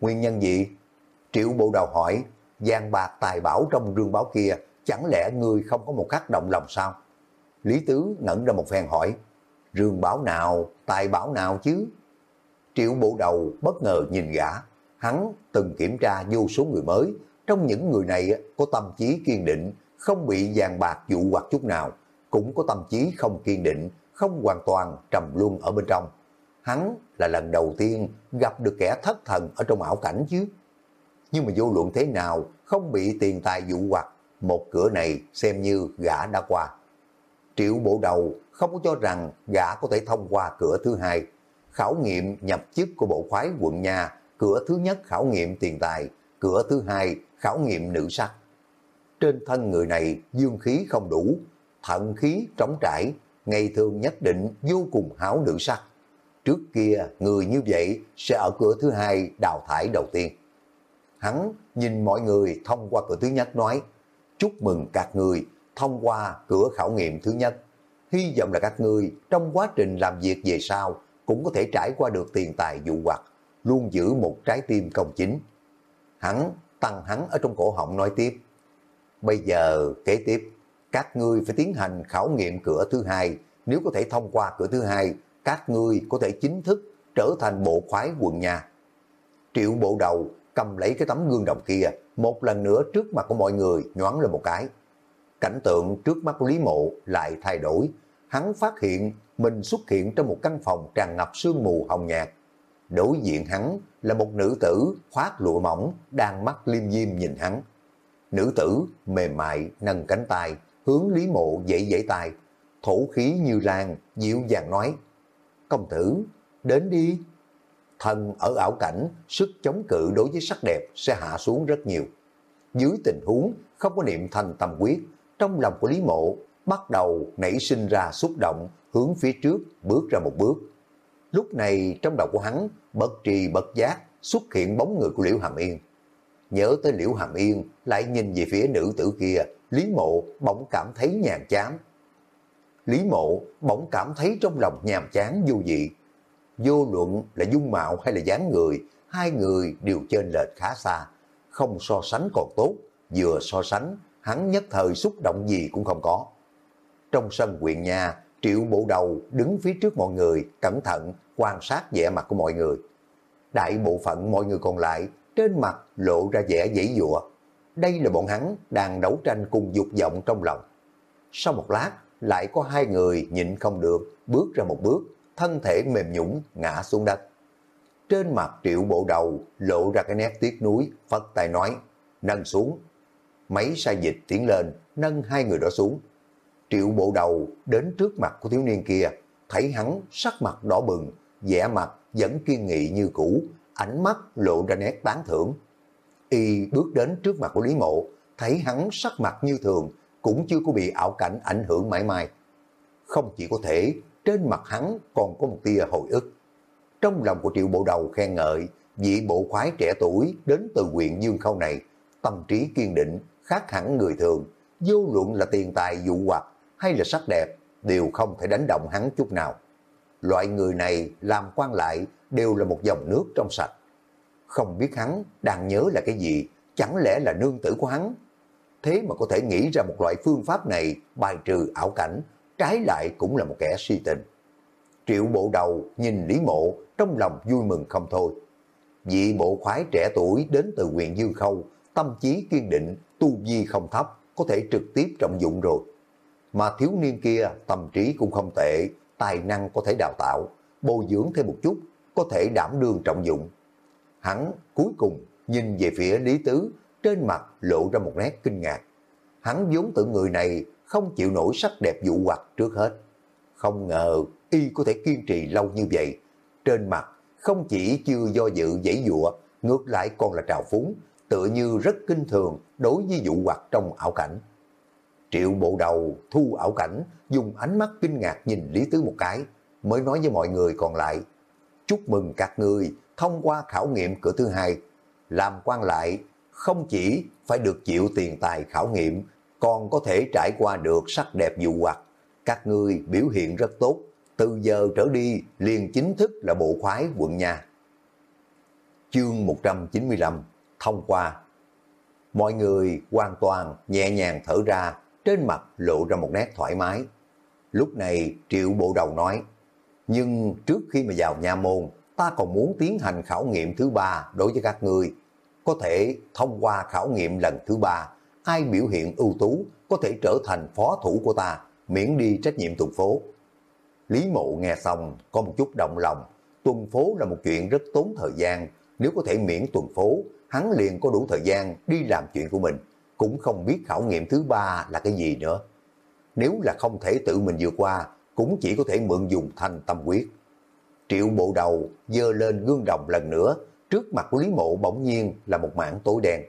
Nguyên nhân gì? Triệu bộ đầu hỏi, vàng bạc tài bảo trong rương báo kia, chẳng lẽ người không có một khắc động lòng sao? Lý Tứ ngẩn ra một phen hỏi, rương bảo nào, tài bảo nào chứ? Triệu bộ đầu bất ngờ nhìn gã, hắn từng kiểm tra vô số người mới, trong những người này có tâm trí kiên định, không bị vàng bạc dụ hoặc chút nào, cũng có tâm trí không kiên định, không hoàn toàn trầm luân ở bên trong. Hắn là lần đầu tiên gặp được kẻ thất thần ở trong ảo cảnh chứ. Nhưng mà vô luận thế nào, không bị tiền tài dụ hoặc, một cửa này xem như gã đã qua. Triệu bộ đầu không có cho rằng gã có thể thông qua cửa thứ hai. Khảo nghiệm nhập chức của bộ khoái quận nhà, cửa thứ nhất khảo nghiệm tiền tài, cửa thứ hai khảo nghiệm nữ sắc. Trên thân người này dương khí không đủ, thận khí trống trải, ngày thường nhất định vô cùng háo nữ sắc. Trước kia, người như vậy sẽ ở cửa thứ hai đào thải đầu tiên. Hắn nhìn mọi người thông qua cửa thứ nhất nói, chúc mừng các người thông qua cửa khảo nghiệm thứ nhất. Hy vọng là các người trong quá trình làm việc về sau cũng có thể trải qua được tiền tài dụ hoặc, luôn giữ một trái tim công chính. Hắn tăng hắn ở trong cổ họng nói tiếp, bây giờ kế tiếp, các ngươi phải tiến hành khảo nghiệm cửa thứ hai, nếu có thể thông qua cửa thứ hai, các ngươi có thể chính thức trở thành bộ khoái quần nhà. Triệu bộ đầu cầm lấy cái tấm gương đồng kia, một lần nữa trước mặt của mọi người nhoáng lên một cái. Cảnh tượng trước mắt Lý Mộ lại thay đổi, hắn phát hiện mình xuất hiện trong một căn phòng tràn ngập sương mù hồng nhạt. Đối diện hắn là một nữ tử khoác lụa mỏng đang mắt liêm diêm nhìn hắn. Nữ tử mềm mại nâng cánh tay hướng Lý Mộ dậy dậy tay, thổ khí như lan, dịu dàng nói, công tử, đến đi. Thần ở ảo cảnh, sức chống cự đối với sắc đẹp sẽ hạ xuống rất nhiều. Dưới tình huống không có niệm thành tâm quyết, trong lòng của Lý Mộ bắt đầu nảy sinh ra xúc động, hướng phía trước bước ra một bước. Lúc này trong đầu của hắn, bất trì bất giác, xuất hiện bóng người của Liễu Hàm Yên. Nhớ tới Liễu Hàm Yên, lại nhìn về phía nữ tử kia, Lý Mộ bỗng cảm thấy nhàn chán. Lý Mộ bỗng cảm thấy trong lòng nhàm chán vô dị. Vô luận là dung mạo hay là dáng người, hai người đều trên lệch khá xa. Không so sánh còn tốt, vừa so sánh, hắn nhất thời xúc động gì cũng không có. Trong sân quyện nhà, triệu bộ đầu đứng phía trước mọi người, cẩn thận quan sát vẻ mặt của mọi người. Đại bộ phận mọi người còn lại, trên mặt lộ ra vẻ dãy dụa. Đây là bọn hắn đang đấu tranh cùng dục vọng trong lòng. Sau một lát, lại có hai người nhịn không được, bước ra một bước, thân thể mềm nhũng ngã xuống đất. Trên mặt triệu bộ đầu lộ ra cái nét tiếc nuối, phật tài nói, nâng xuống. Mấy sai dịch tiến lên, nâng hai người đó xuống. Triệu bộ đầu đến trước mặt của thiếu niên kia, thấy hắn sắc mặt đỏ bừng, vẻ mặt vẫn kiên nghị như cũ, ánh mắt lộ ra nét tán thưởng. Y bước đến trước mặt của Lý Mộ, thấy hắn sắc mặt như thường, cũng chưa có bị ảo cảnh ảnh hưởng mãi mai. Không chỉ có thể, trên mặt hắn còn có một tia hồi ức. Trong lòng của triệu bộ đầu khen ngợi, vị bộ khoái trẻ tuổi đến từ huyện Dương Khâu này, tâm trí kiên định, khác hẳn người thường, vô luận là tiền tài dụ hoặc hay là sắc đẹp, đều không thể đánh động hắn chút nào. Loại người này làm quan lại đều là một dòng nước trong sạch. Không biết hắn đang nhớ là cái gì, chẳng lẽ là nương tử của hắn? Thế mà có thể nghĩ ra một loại phương pháp này bài trừ ảo cảnh, trái lại cũng là một kẻ si tình. Triệu bộ đầu nhìn Lý Mộ trong lòng vui mừng không thôi. Vị bộ khoái trẻ tuổi đến từ huyện Dương Khâu, tâm trí kiên định, tu vi không thấp, có thể trực tiếp trọng dụng rồi. Mà thiếu niên kia tâm trí cũng không tệ, tài năng có thể đào tạo, bồi dưỡng thêm một chút, có thể đảm đương trọng dụng. Hắn cuối cùng nhìn về phía Lý Tứ, trên mặt lộ ra một nét kinh ngạc. Hắn vốn tự người này không chịu nổi sắc đẹp dụ hoặc trước hết. Không ngờ y có thể kiên trì lâu như vậy. Trên mặt không chỉ chưa do dự dãy dụa, ngược lại còn là trào phúng, tựa như rất kinh thường đối với dụ hoạt trong ảo cảnh. Triệu bộ đầu thu ảo cảnh, dùng ánh mắt kinh ngạc nhìn Lý Tứ một cái, mới nói với mọi người còn lại, chúc mừng các người thông qua khảo nghiệm cửa thứ hai, làm quan lại không chỉ phải được chịu tiền tài khảo nghiệm, còn có thể trải qua được sắc đẹp dụ hoặc. Các ngươi biểu hiện rất tốt, từ giờ trở đi liền chính thức là bộ khoái quận nhà. Chương 195 Thông qua Mọi người hoàn toàn nhẹ nhàng thở ra, trên mặt lộ ra một nét thoải mái. Lúc này triệu bộ đầu nói, nhưng trước khi mà vào nha môn, ta còn muốn tiến hành khảo nghiệm thứ ba đối với các người Có thể thông qua khảo nghiệm lần thứ ba, ai biểu hiện ưu tú có thể trở thành phó thủ của ta, miễn đi trách nhiệm tuần phố. Lý mộ nghe xong, có một chút động lòng. Tuần phố là một chuyện rất tốn thời gian. Nếu có thể miễn tuần phố, hắn liền có đủ thời gian đi làm chuyện của mình. Cũng không biết khảo nghiệm thứ ba là cái gì nữa. Nếu là không thể tự mình vượt qua, cũng chỉ có thể mượn dùng thanh tâm quyết. Triệu bộ đầu dơ lên gương đồng lần nữa, trước mặt của Lý Mộ bỗng nhiên là một mảng tối đen.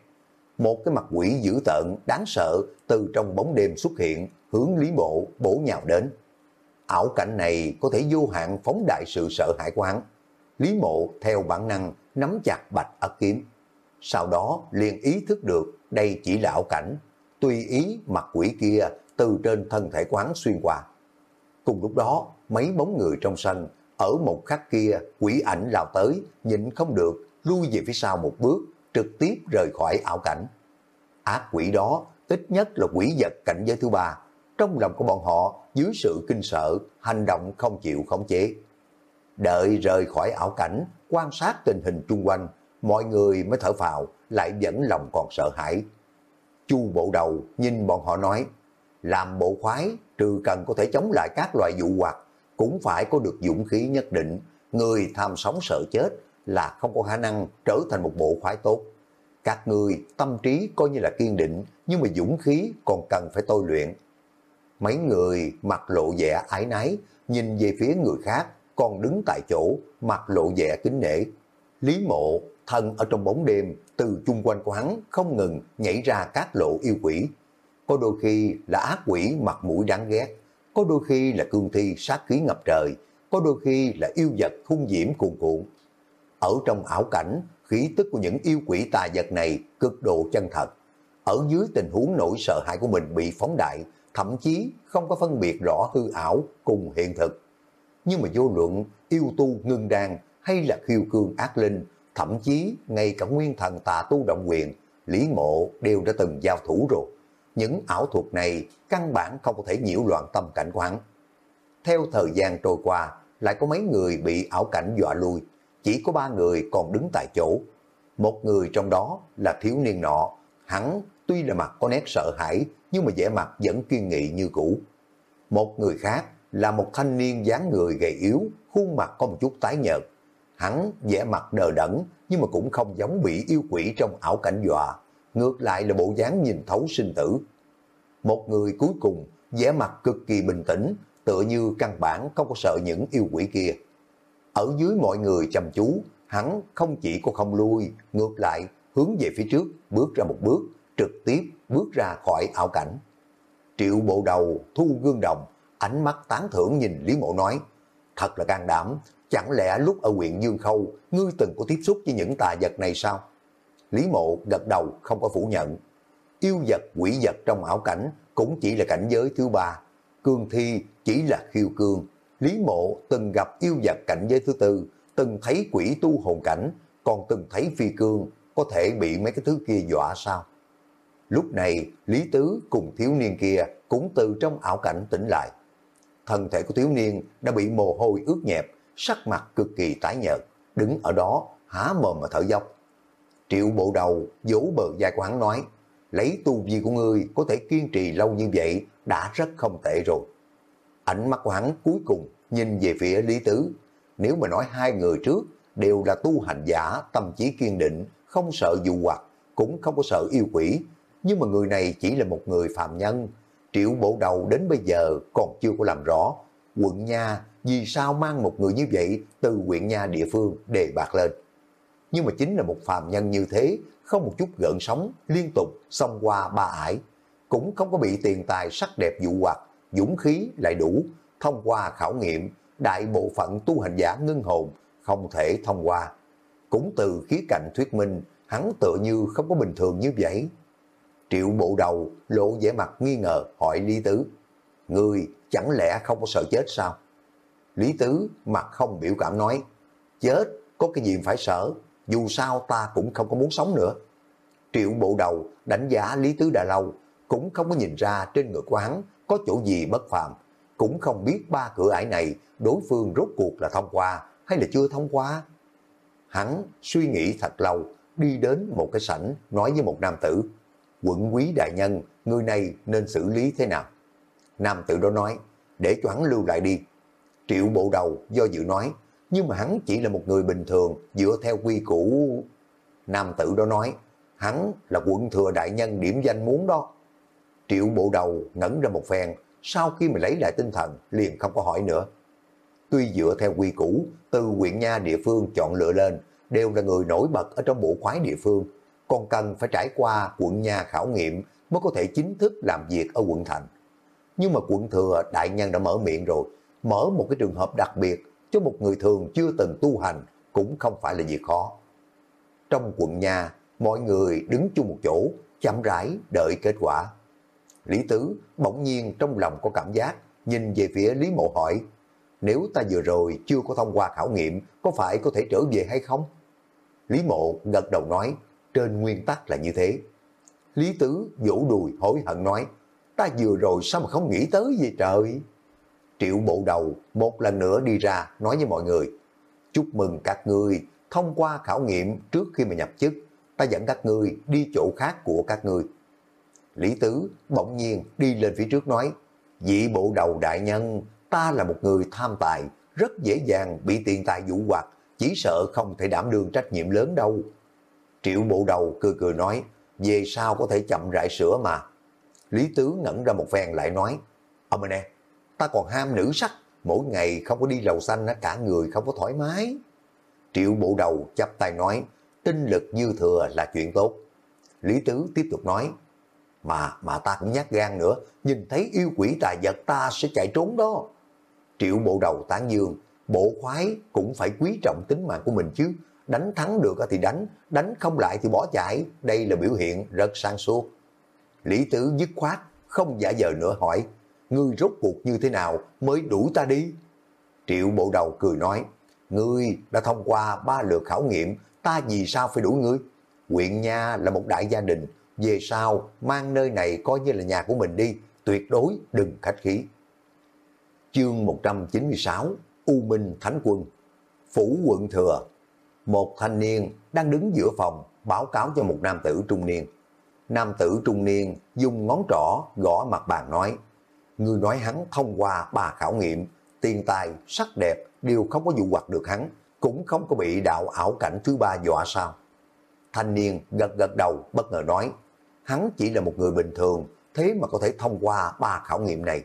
Một cái mặt quỷ dữ tợn, đáng sợ từ trong bóng đêm xuất hiện, hướng Lý Mộ bổ nhào đến. Ảo cảnh này có thể vô hạn phóng đại sự sợ hãi của hắn. Lý Mộ theo bản năng nắm chặt bạch ất kiếm. Sau đó liền ý thức được đây chỉ là ảo cảnh, tùy ý mặt quỷ kia từ trên thân thể quán xuyên qua. Cùng lúc đó, mấy bóng người trong sân, ở một khắc kia, quỷ ảnh lao tới, nhịn không được, lui về phía sau một bước, trực tiếp rời khỏi ảo cảnh. Ác quỷ đó, ít nhất là quỷ vật cảnh giới thứ ba. Trong lòng của bọn họ, dưới sự kinh sợ, hành động không chịu khống chế. Đợi rời khỏi ảo cảnh, quan sát tình hình chung quanh, mọi người mới thở phào, lại vẫn lòng còn sợ hãi. Chu bộ đầu nhìn bọn họ nói, làm bộ khoái trừ cần có thể chống lại các loại dụ hoặc, cũng phải có được dũng khí nhất định. Người tham sống sợ chết là không có khả năng trở thành một bộ khoái tốt. Các người tâm trí coi như là kiên định, nhưng mà dũng khí còn cần phải tôi luyện. Mấy người mặt lộ vẻ ái nái, nhìn về phía người khác, còn đứng tại chỗ, mặt lộ vẻ kính nể. Lý mộ, thần ở trong bóng đêm, từ chung quanh của hắn không ngừng nhảy ra các lộ yêu quỷ, có đôi khi là ác quỷ mặt mũi đáng ghét, có đôi khi là cương thi sát khí ngập trời, có đôi khi là yêu vật hung diễm cuồn cuộn. Ở trong ảo cảnh, khí tức của những yêu quỷ tà vật này cực độ chân thật. Ở dưới tình huống nỗi sợ hãi của mình bị phóng đại, thậm chí không có phân biệt rõ hư ảo cùng hiện thực. Nhưng mà vô luận yêu tu ngưng đan hay là khiêu cương ác linh, thậm chí ngay cả nguyên thần tà tu động quyền, Lý Mộ đều đã từng giao thủ rồi những ảo thuật này căn bản không có thể nhiễu loạn tâm cảnh của hắn. Theo thời gian trôi qua, lại có mấy người bị ảo cảnh dọa lui, chỉ có ba người còn đứng tại chỗ. Một người trong đó là thiếu niên nọ, hắn tuy là mặt có nét sợ hãi, nhưng mà vẻ mặt vẫn kiên nghị như cũ. Một người khác là một thanh niên dáng người gầy yếu, khuôn mặt có một chút tái nhợt. Hắn vẻ mặt đờ đẫn, nhưng mà cũng không giống bị yêu quỷ trong ảo cảnh dọa, ngược lại là bộ dáng nhìn thấu sinh tử. Một người cuối cùng, vẻ mặt cực kỳ bình tĩnh, tựa như căn bản không có sợ những yêu quỷ kia. Ở dưới mọi người chăm chú, hắn không chỉ có không lui, ngược lại hướng về phía trước, bước ra một bước, trực tiếp bước ra khỏi ảo cảnh. Triệu bộ đầu thu gương đồng, ánh mắt tán thưởng nhìn Lý Mộ nói, thật là can đảm, chẳng lẽ lúc ở huyện Dương Khâu, ngươi từng có tiếp xúc với những tà vật này sao? Lý Mộ gật đầu không có phủ nhận. Yêu vật, quỷ vật trong ảo cảnh cũng chỉ là cảnh giới thứ ba. Cương thi chỉ là khiêu cương. Lý Mộ từng gặp yêu vật cảnh giới thứ tư, từng thấy quỷ tu hồn cảnh, còn từng thấy phi cương, có thể bị mấy cái thứ kia dọa sao? Lúc này, Lý Tứ cùng thiếu niên kia cũng từ trong ảo cảnh tỉnh lại. Thân thể của thiếu niên đã bị mồ hôi ướt nhẹp, sắc mặt cực kỳ tái nhợt, đứng ở đó há mồm mà thở dốc. Triệu bộ đầu vỗ bờ vai của hắn nói, lấy tu vi của ngươi có thể kiên trì lâu như vậy đã rất không tệ rồi. Ánh mắt của hắn cuối cùng nhìn về phía Lý Tứ. Nếu mà nói hai người trước đều là tu hành giả tâm trí kiên định, không sợ dụ hoặc, cũng không có sợ yêu quỷ. Nhưng mà người này chỉ là một người phạm nhân. Triệu bộ đầu đến bây giờ còn chưa có làm rõ. Quận Nha vì sao mang một người như vậy từ huyện Nha địa phương đề bạc lên nhưng mà chính là một phàm nhân như thế, không một chút gợn sóng, liên tục xông qua ba ải, cũng không có bị tiền tài sắc đẹp dụ hoặc, dũng khí lại đủ, thông qua khảo nghiệm, đại bộ phận tu hành giả ngưng hồn không thể thông qua. Cũng từ khía cạnh thuyết minh, hắn tựa như không có bình thường như vậy. Triệu bộ đầu lộ vẻ mặt nghi ngờ hỏi Lý Tứ, Người chẳng lẽ không có sợ chết sao? Lý Tứ mặt không biểu cảm nói, chết có cái gì phải sợ, dù sao ta cũng không có muốn sống nữa. Triệu bộ đầu đánh giá Lý Tứ đã lâu, cũng không có nhìn ra trên người của hắn có chỗ gì bất phàm, cũng không biết ba cửa ải này đối phương rốt cuộc là thông qua hay là chưa thông qua. Hắn suy nghĩ thật lâu, đi đến một cái sảnh nói với một nam tử, quận quý đại nhân, người này nên xử lý thế nào? Nam tử đó nói, để cho hắn lưu lại đi. Triệu bộ đầu do dự nói, nhưng mà hắn chỉ là một người bình thường dựa theo quy củ. Nam tử đó nói, hắn là quận thừa đại nhân điểm danh muốn đó. Triệu bộ đầu ngẩn ra một phen, sau khi mà lấy lại tinh thần liền không có hỏi nữa. Tuy dựa theo quy củ, từ huyện nha địa phương chọn lựa lên, đều là người nổi bật ở trong bộ khoái địa phương, còn cần phải trải qua quận nha khảo nghiệm mới có thể chính thức làm việc ở quận thành. Nhưng mà quận thừa đại nhân đã mở miệng rồi, mở một cái trường hợp đặc biệt cho một người thường chưa từng tu hành cũng không phải là gì khó. Trong quận nhà, mọi người đứng chung một chỗ, chậm rãi đợi kết quả. Lý Tứ bỗng nhiên trong lòng có cảm giác, nhìn về phía Lý Mộ hỏi, nếu ta vừa rồi chưa có thông qua khảo nghiệm, có phải có thể trở về hay không? Lý Mộ gật đầu nói, trên nguyên tắc là như thế. Lý Tứ vỗ đùi hối hận nói, ta vừa rồi sao mà không nghĩ tới gì trời? Triệu bộ đầu một lần nữa đi ra nói với mọi người, chúc mừng các ngươi thông qua khảo nghiệm trước khi mà nhập chức, ta dẫn các ngươi đi chỗ khác của các ngươi. Lý Tứ bỗng nhiên đi lên phía trước nói, vị bộ đầu đại nhân, ta là một người tham tài, rất dễ dàng bị tiền tài dụ hoặc, chỉ sợ không thể đảm đương trách nhiệm lớn đâu. Triệu bộ đầu cười cười nói, về sao có thể chậm rãi sửa mà. Lý Tứ ngẩn ra một phen lại nói, ông nè, ta còn ham nữ sắc, mỗi ngày không có đi lầu xanh cả người không có thoải mái. Triệu bộ đầu chắp tay nói, tinh lực dư thừa là chuyện tốt. Lý Tứ tiếp tục nói, mà mà ta cũng nhát gan nữa, nhìn thấy yêu quỷ tài vật ta sẽ chạy trốn đó. Triệu bộ đầu tán dương, bộ khoái cũng phải quý trọng tính mạng của mình chứ, đánh thắng được thì đánh, đánh không lại thì bỏ chạy, đây là biểu hiện rất sang suốt. Lý Tứ dứt khoát, không giả vờ nữa hỏi, ngươi rốt cuộc như thế nào mới đuổi ta đi? Triệu bộ đầu cười nói, ngươi đã thông qua ba lượt khảo nghiệm, ta vì sao phải đuổi ngươi? Quyện Nha là một đại gia đình, về sau mang nơi này coi như là nhà của mình đi, tuyệt đối đừng khách khí. Chương 196 U Minh Thánh Quân Phủ quận thừa Một thanh niên đang đứng giữa phòng báo cáo cho một nam tử trung niên. Nam tử trung niên dùng ngón trỏ gõ mặt bàn nói Người nói hắn thông qua ba khảo nghiệm, tiền tài, sắc đẹp đều không có dụ hoặc được hắn, cũng không có bị đạo ảo cảnh thứ ba dọa sao. Thanh niên gật gật đầu bất ngờ nói, hắn chỉ là một người bình thường, thế mà có thể thông qua ba khảo nghiệm này.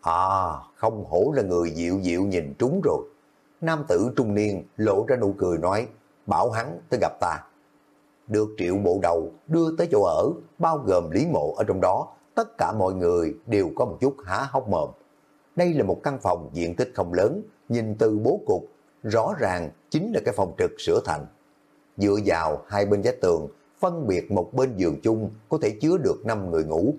À, không hổ là người dịu dịu nhìn trúng rồi. Nam tử trung niên lộ ra nụ cười nói, bảo hắn tới gặp ta. Được triệu bộ đầu đưa tới chỗ ở, bao gồm Lý Mộ ở trong đó, tất cả mọi người đều có một chút há hốc mồm. Đây là một căn phòng diện tích không lớn, nhìn từ bố cục, rõ ràng chính là cái phòng trực sửa thành. Dựa vào hai bên vách tường, phân biệt một bên giường chung có thể chứa được 5 người ngủ.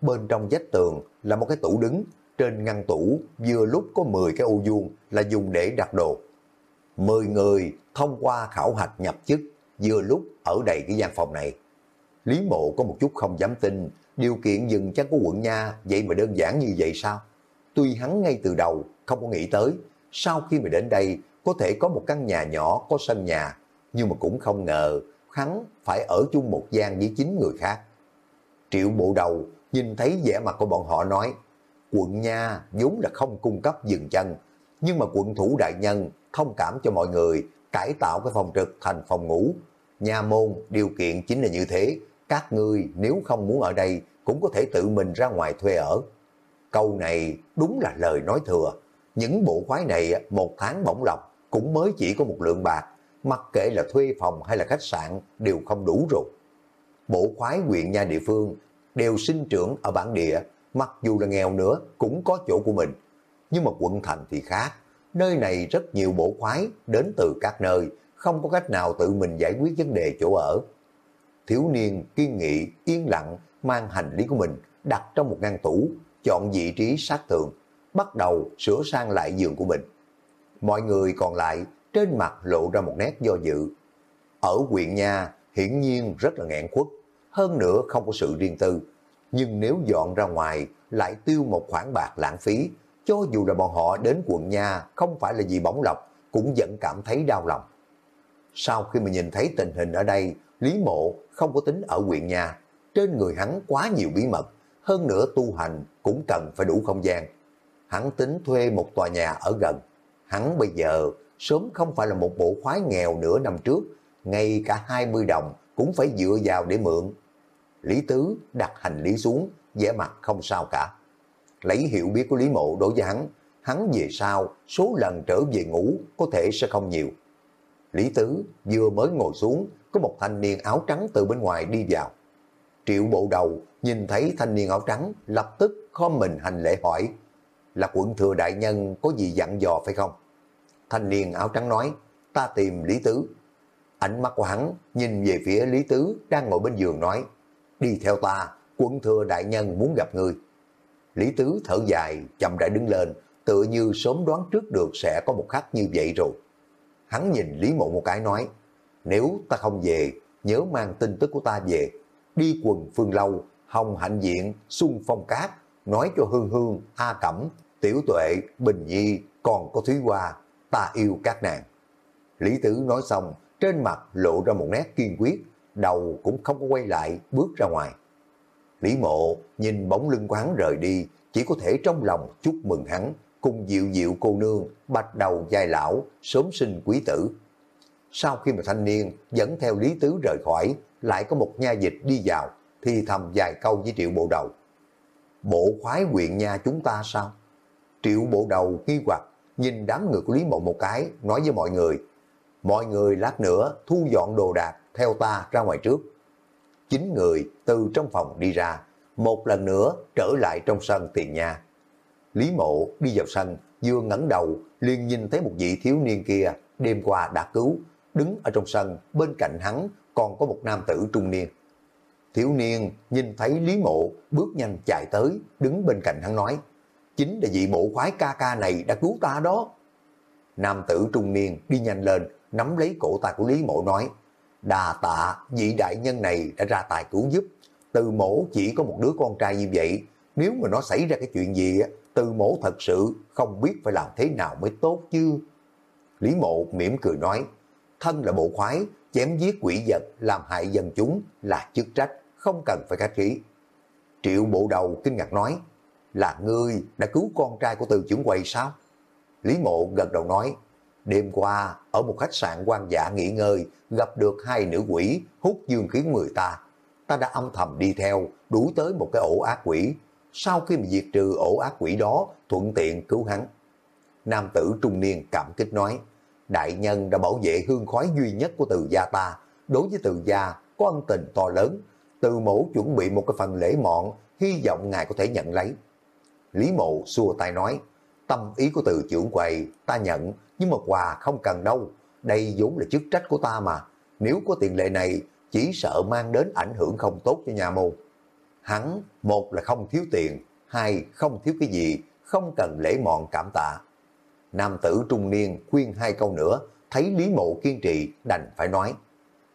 Bên trong vách tường là một cái tủ đứng, trên ngăn tủ vừa lúc có 10 cái ô vuông là dùng để đặt đồ. 10 người thông qua khảo hạch nhập chức, vừa lúc ở đầy cái gian phòng này. Lý mộ có một chút không dám tin, điều kiện dừng chân của quận Nha vậy mà đơn giản như vậy sao? Tuy hắn ngay từ đầu không có nghĩ tới, sau khi mà đến đây có thể có một căn nhà nhỏ có sân nhà, nhưng mà cũng không ngờ hắn phải ở chung một gian với chín người khác. Triệu bộ đầu nhìn thấy vẻ mặt của bọn họ nói, quận Nha vốn là không cung cấp dừng chân, nhưng mà quận thủ đại nhân thông cảm cho mọi người cải tạo cái phòng trực thành phòng ngủ. Nhà môn điều kiện chính là như thế, các ngươi nếu không muốn ở đây cũng có thể tự mình ra ngoài thuê ở. Câu này đúng là lời nói thừa. Những bộ khoái này một tháng bổng lộc cũng mới chỉ có một lượng bạc, mặc kệ là thuê phòng hay là khách sạn đều không đủ rồi. Bộ khoái huyện nha địa phương đều sinh trưởng ở bản địa, mặc dù là nghèo nữa cũng có chỗ của mình. Nhưng mà quận thành thì khác, nơi này rất nhiều bộ khoái đến từ các nơi, không có cách nào tự mình giải quyết vấn đề chỗ ở thiếu niên kiên nghị, yên lặng mang hành lý của mình đặt trong một ngăn tủ, chọn vị trí sát tường, bắt đầu sửa sang lại giường của mình. Mọi người còn lại trên mặt lộ ra một nét do dự. Ở huyện nhà hiển nhiên rất là nghẹn khuất, hơn nữa không có sự riêng tư. Nhưng nếu dọn ra ngoài lại tiêu một khoản bạc lãng phí, cho dù là bọn họ đến quận nhà không phải là vì bóng lọc, cũng vẫn cảm thấy đau lòng. Sau khi mà nhìn thấy tình hình ở đây, Lý Mộ không có tính ở huyện nhà, trên người hắn quá nhiều bí mật, hơn nữa tu hành cũng cần phải đủ không gian. Hắn tính thuê một tòa nhà ở gần. Hắn bây giờ sớm không phải là một bộ khoái nghèo nửa năm trước, ngay cả 20 đồng cũng phải dựa vào để mượn. Lý Tứ đặt hành lý xuống, vẻ mặt không sao cả. Lấy hiểu biết của Lý Mộ đối với hắn, hắn về sau số lần trở về ngủ có thể sẽ không nhiều. Lý Tứ vừa mới ngồi xuống, có một thanh niên áo trắng từ bên ngoài đi vào. Triệu bộ đầu nhìn thấy thanh niên áo trắng, lập tức khom mình hành lễ hỏi, là quận thừa đại nhân có gì dặn dò phải không? Thanh niên áo trắng nói, ta tìm Lý Tứ. Ánh mắt của hắn nhìn về phía Lý Tứ đang ngồi bên giường nói, đi theo ta, quận thừa đại nhân muốn gặp người. Lý Tứ thở dài, chậm rãi đứng lên, tựa như sớm đoán trước được sẽ có một khắc như vậy rồi. Hắn nhìn Lý Mộ một cái nói, nếu ta không về, nhớ mang tin tức của ta về, đi quần phương lâu, hồng hạnh diện, xuân phong cát, nói cho Hương Hương, A Cẩm, Tiểu Tuệ, Bình Nhi, còn có Thúy Hoa, ta yêu các nàng. Lý Tử nói xong, trên mặt lộ ra một nét kiên quyết, đầu cũng không có quay lại, bước ra ngoài. Lý Mộ nhìn bóng lưng quán rời đi, chỉ có thể trong lòng chúc mừng hắn, cùng dịu dịu cô nương, bạch đầu dài lão, sớm sinh quý tử. Sau khi mà thanh niên dẫn theo Lý Tứ rời khỏi, lại có một nha dịch đi vào, thì thầm vài câu với triệu bộ đầu. Bộ khoái huyện nha chúng ta sao? Triệu bộ đầu nghi hoặc, nhìn đám người của Lý Mộ một cái, nói với mọi người, mọi người lát nữa thu dọn đồ đạc theo ta ra ngoài trước. Chín người từ trong phòng đi ra, một lần nữa trở lại trong sân tiền nhà Lý Mộ đi vào sân, vừa ngẩng đầu, liền nhìn thấy một vị thiếu niên kia đêm qua đã cứu, đứng ở trong sân, bên cạnh hắn còn có một nam tử trung niên. Thiếu niên nhìn thấy Lý Mộ bước nhanh chạy tới, đứng bên cạnh hắn nói, chính là vị bộ khoái ca ca này đã cứu ta đó. Nam tử trung niên đi nhanh lên, nắm lấy cổ tay của Lý Mộ nói, đà tạ vị đại nhân này đã ra tài cứu giúp, từ mổ chỉ có một đứa con trai như vậy, nếu mà nó xảy ra cái chuyện gì, từ mổ thật sự không biết phải làm thế nào mới tốt chứ. Lý Mộ mỉm cười nói, thân là bộ khoái, chém giết quỷ vật, làm hại dân chúng là chức trách, không cần phải khách khí. Triệu bộ đầu kinh ngạc nói, là ngươi đã cứu con trai của từ trưởng quầy sao? Lý Mộ gật đầu nói, đêm qua ở một khách sạn quan dạ nghỉ ngơi, gặp được hai nữ quỷ hút dương khí người ta. Ta đã âm thầm đi theo, đuổi tới một cái ổ ác quỷ. Sau khi mà diệt trừ ổ ác quỷ đó, thuận tiện cứu hắn. Nam tử trung niên cảm kích nói, đại nhân đã bảo vệ hương khói duy nhất của từ gia ta. Đối với từ gia có ân tình to lớn, từ mẫu chuẩn bị một cái phần lễ mọn, hy vọng ngài có thể nhận lấy. Lý mộ xua tay nói, tâm ý của từ trưởng quầy ta nhận, nhưng mà quà không cần đâu, đây vốn là chức trách của ta mà, nếu có tiền lệ này, chỉ sợ mang đến ảnh hưởng không tốt cho nhà môn. Hắn, một là không thiếu tiền, hai không thiếu cái gì, không cần lễ mọn cảm tạ. Nam tử trung niên khuyên hai câu nữa, thấy Lý Mộ kiên trì đành phải nói.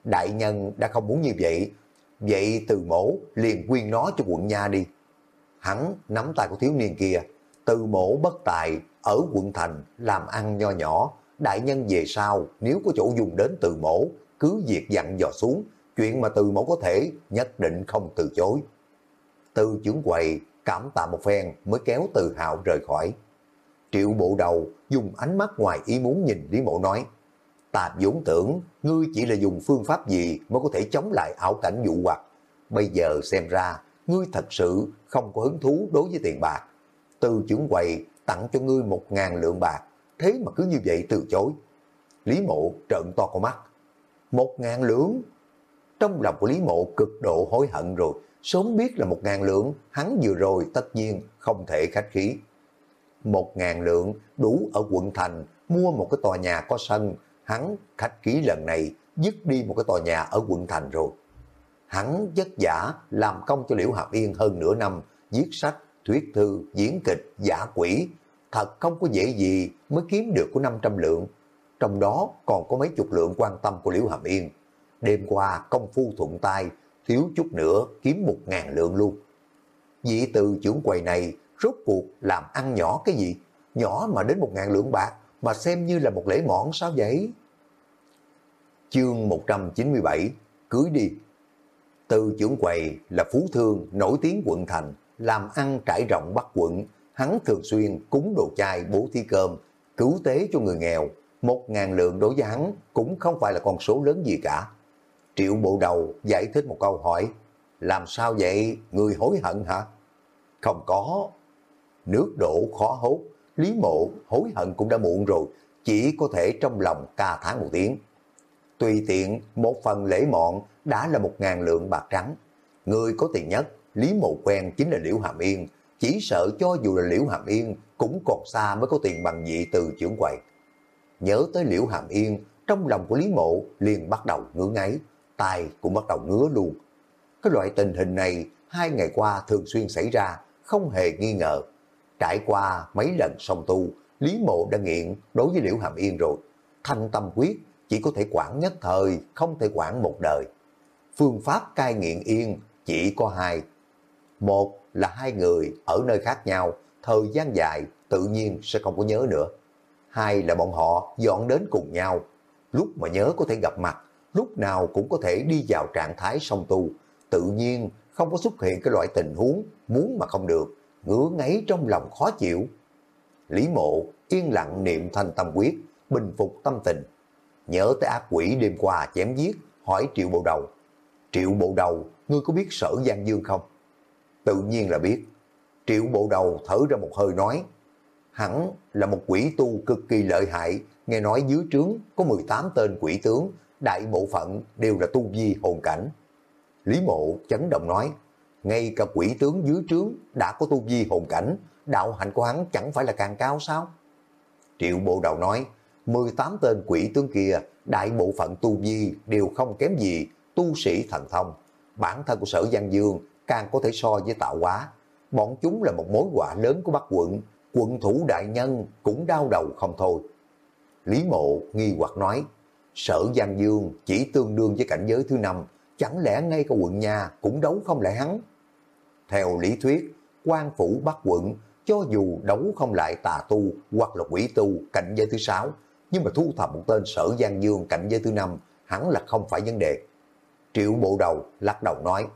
Đại nhân đã không muốn như vậy, vậy từ mổ liền quyên nó cho quận nha đi. Hắn nắm tay của thiếu niên kia, từ mổ bất tài ở quận thành làm ăn nho nhỏ, đại nhân về sau nếu có chỗ dùng đến từ mổ, cứ việc dặn dò xuống, chuyện mà từ mổ có thể nhất định không từ chối. Từ trưởng quầy cảm tạ một phen mới kéo từ hào rời khỏi. Triệu bộ đầu dùng ánh mắt ngoài ý muốn nhìn Lý Mộ nói, ta vốn tưởng ngươi chỉ là dùng phương pháp gì mới có thể chống lại ảo cảnh dụ hoặc. Bây giờ xem ra, ngươi thật sự không có hứng thú đối với tiền bạc. Từ trưởng quầy tặng cho ngươi một ngàn lượng bạc, thế mà cứ như vậy từ chối. Lý mộ trợn to con mắt. Một ngàn lượng? Trong lòng của Lý mộ cực độ hối hận rồi, sớm biết là một ngàn lượng, hắn vừa rồi tất nhiên không thể khách khí. Một ngàn lượng đủ ở quận thành mua một cái tòa nhà có sân, hắn khách khí lần này dứt đi một cái tòa nhà ở quận thành rồi. Hắn vất giả làm công cho Liễu Hạp Yên hơn nửa năm, viết sách, thuyết thư, diễn kịch, giả quỷ. Thật không có dễ gì mới kiếm được của 500 lượng. Trong đó còn có mấy chục lượng quan tâm của Liễu Hàm Yên. Đêm qua công phu thuận tay, thiếu chút nữa kiếm một ngàn lượng luôn. Vị từ trưởng quầy này rốt cuộc làm ăn nhỏ cái gì? Nhỏ mà đến một ngàn lượng bạc mà xem như là một lễ mọn sao vậy? Chương 197 Cưới đi Từ trưởng quầy là phú thương nổi tiếng quận thành, làm ăn trải rộng bắc quận, hắn thường xuyên cúng đồ chay bố thí cơm, cứu tế cho người nghèo. Một ngàn lượng đối với hắn cũng không phải là con số lớn gì cả. Triệu bộ đầu giải thích một câu hỏi, làm sao vậy, người hối hận hả? Không có. Nước đổ khó hốt, Lý Mộ hối hận cũng đã muộn rồi, chỉ có thể trong lòng ca tháng một tiếng. Tùy tiện một phần lễ mọn đã là một ngàn lượng bạc trắng. Người có tiền nhất, Lý Mộ quen chính là Liễu Hàm Yên, chỉ sợ cho dù là Liễu Hàm Yên cũng còn xa mới có tiền bằng vị từ trưởng quầy. Nhớ tới Liễu Hàm Yên, trong lòng của Lý Mộ liền bắt đầu ngứa ngáy, tai cũng bắt đầu ngứa luôn. Cái loại tình hình này hai ngày qua thường xuyên xảy ra, không hề nghi ngờ. Trải qua mấy lần song tu, Lý Mộ đã nghiện đối với Liễu Hàm Yên rồi. Thanh tâm quyết chỉ có thể quản nhất thời, không thể quản một đời. Phương pháp cai nghiện yên chỉ có hai. Một là hai người ở nơi khác nhau, thời gian dài tự nhiên sẽ không có nhớ nữa. Hai là bọn họ dọn đến cùng nhau, lúc mà nhớ có thể gặp mặt, lúc nào cũng có thể đi vào trạng thái song tu, tự nhiên không có xuất hiện cái loại tình huống muốn mà không được, ngứa ngáy trong lòng khó chịu. Lý mộ yên lặng niệm thanh tâm quyết, bình phục tâm tình. Nhớ tới ác quỷ đêm qua chém giết, hỏi triệu bộ đầu. Triệu bộ đầu, ngươi có biết sở Giang Dương không? Tự nhiên là biết. Triệu bộ đầu thở ra một hơi nói, hẳn là một quỷ tu cực kỳ lợi hại, nghe nói dưới trướng có 18 tên quỷ tướng, đại bộ phận đều là tu vi hồn cảnh. Lý mộ chấn động nói, ngay cả quỷ tướng dưới trướng đã có tu vi hồn cảnh, đạo hạnh của hắn chẳng phải là càng cao sao? Triệu bộ đầu nói, 18 tên quỷ tướng kia, đại bộ phận tu vi đều không kém gì, tu sĩ thần thông. Bản thân của sở Giang Dương càng có thể so với tạo hóa. Bọn chúng là một mối họa lớn của Bắc quận, quận thủ đại nhân cũng đau đầu không thôi. Lý mộ nghi hoặc nói, sở Giang Dương chỉ tương đương với cảnh giới thứ năm, chẳng lẽ ngay cả quận nhà cũng đấu không lại hắn? Theo lý thuyết, quan phủ Bắc quận cho dù đấu không lại tà tu hoặc là quỷ tu cảnh giới thứ sáu, nhưng mà thu thập một tên sở Giang Dương cảnh giới thứ năm hẳn là không phải vấn đề. Triệu bộ đầu lắc đầu nói,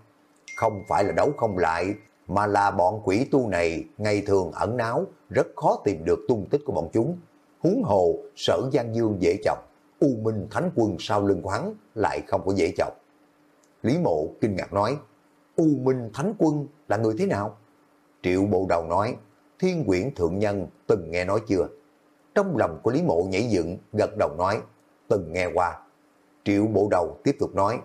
không phải là đấu không lại, mà là bọn quỷ tu này ngày thường ẩn náu, rất khó tìm được tung tích của bọn chúng. Huống hồ, sở Giang Dương dễ chọc, U Minh Thánh Quân sau lưng quán lại không có dễ chọc. Lý Mộ kinh ngạc nói, U Minh Thánh Quân là người thế nào? Triệu bộ đầu nói, Thiên quyển Thượng Nhân từng nghe nói chưa? Trong lòng của Lý Mộ nhảy dựng, gật đầu nói, từng nghe qua. Triệu bộ đầu tiếp tục nói,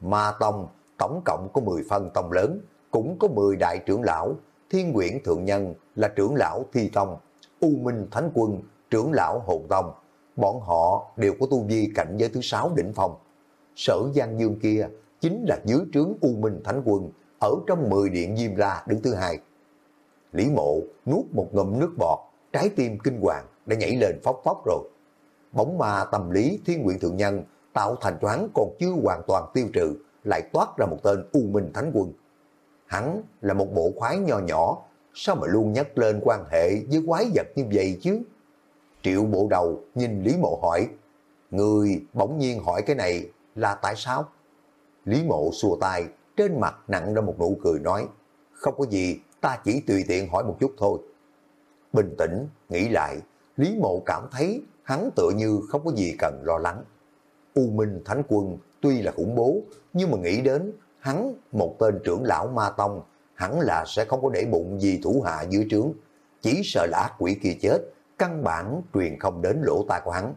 Ma Tông tổng cộng có 10 phân tông lớn, cũng có 10 đại trưởng lão, Thiên nguyễn Thượng Nhân là trưởng lão Thi Tông, U Minh Thánh Quân, trưởng lão Hồn Tông. Bọn họ đều có tu vi cảnh giới thứ sáu đỉnh phong. Sở Giang Dương kia chính là dưới trướng U Minh Thánh Quân, ở trong 10 điện Diêm La đứng thứ hai. Lý Mộ nuốt một ngụm nước bọt, trái tim kinh hoàng đã nhảy lên phóc phóc rồi. Bóng ma tâm lý Thiên nguyễn Thượng Nhân tạo thành toán còn chưa hoàn toàn tiêu trừ, lại toát ra một tên U Minh Thánh Quân. Hắn là một bộ khoái nho nhỏ, sao mà luôn nhắc lên quan hệ với quái vật như vậy chứ? Triệu bộ đầu nhìn Lý Mộ hỏi, Người bỗng nhiên hỏi cái này là tại sao? Lý Mộ xua tay, trên mặt nặng ra một nụ cười nói, không có gì, ta chỉ tùy tiện hỏi một chút thôi. Bình tĩnh, nghĩ lại, Lý Mộ cảm thấy hắn tựa như không có gì cần lo lắng. U Minh Thánh Quân tuy là khủng bố, nhưng mà nghĩ đến hắn một tên trưởng lão ma tông, hẳn là sẽ không có để bụng gì thủ hạ dưới trướng. Chỉ sợ là ác quỷ kia chết, căn bản truyền không đến lỗ tai của hắn.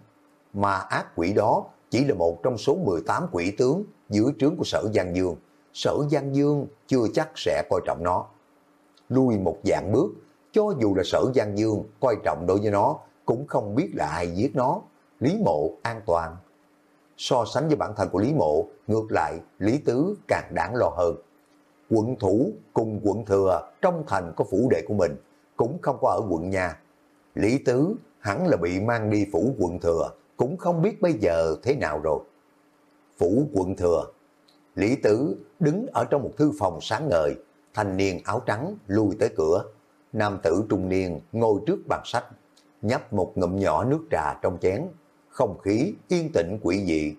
Mà ác quỷ đó chỉ là một trong số 18 quỷ tướng dưới trướng của sở Giang Dương. Sở Giang Dương chưa chắc sẽ coi trọng nó. Lui một dạng bước, cho dù là sở Giang Dương coi trọng đối với nó, cũng không biết là ai giết nó. Lý mộ an toàn so sánh với bản thân của Lý Mộ, ngược lại Lý Tứ càng đáng lo hơn. Quận thủ cùng quận thừa trong thành có phủ đệ của mình, cũng không có ở quận nhà. Lý Tứ hẳn là bị mang đi phủ quận thừa, cũng không biết bây giờ thế nào rồi. Phủ quận thừa, Lý tứ đứng ở trong một thư phòng sáng ngời, thanh niên áo trắng lui tới cửa. Nam tử trung niên ngồi trước bàn sách, nhấp một ngụm nhỏ nước trà trong chén. Không khí yên tĩnh quỷ dị.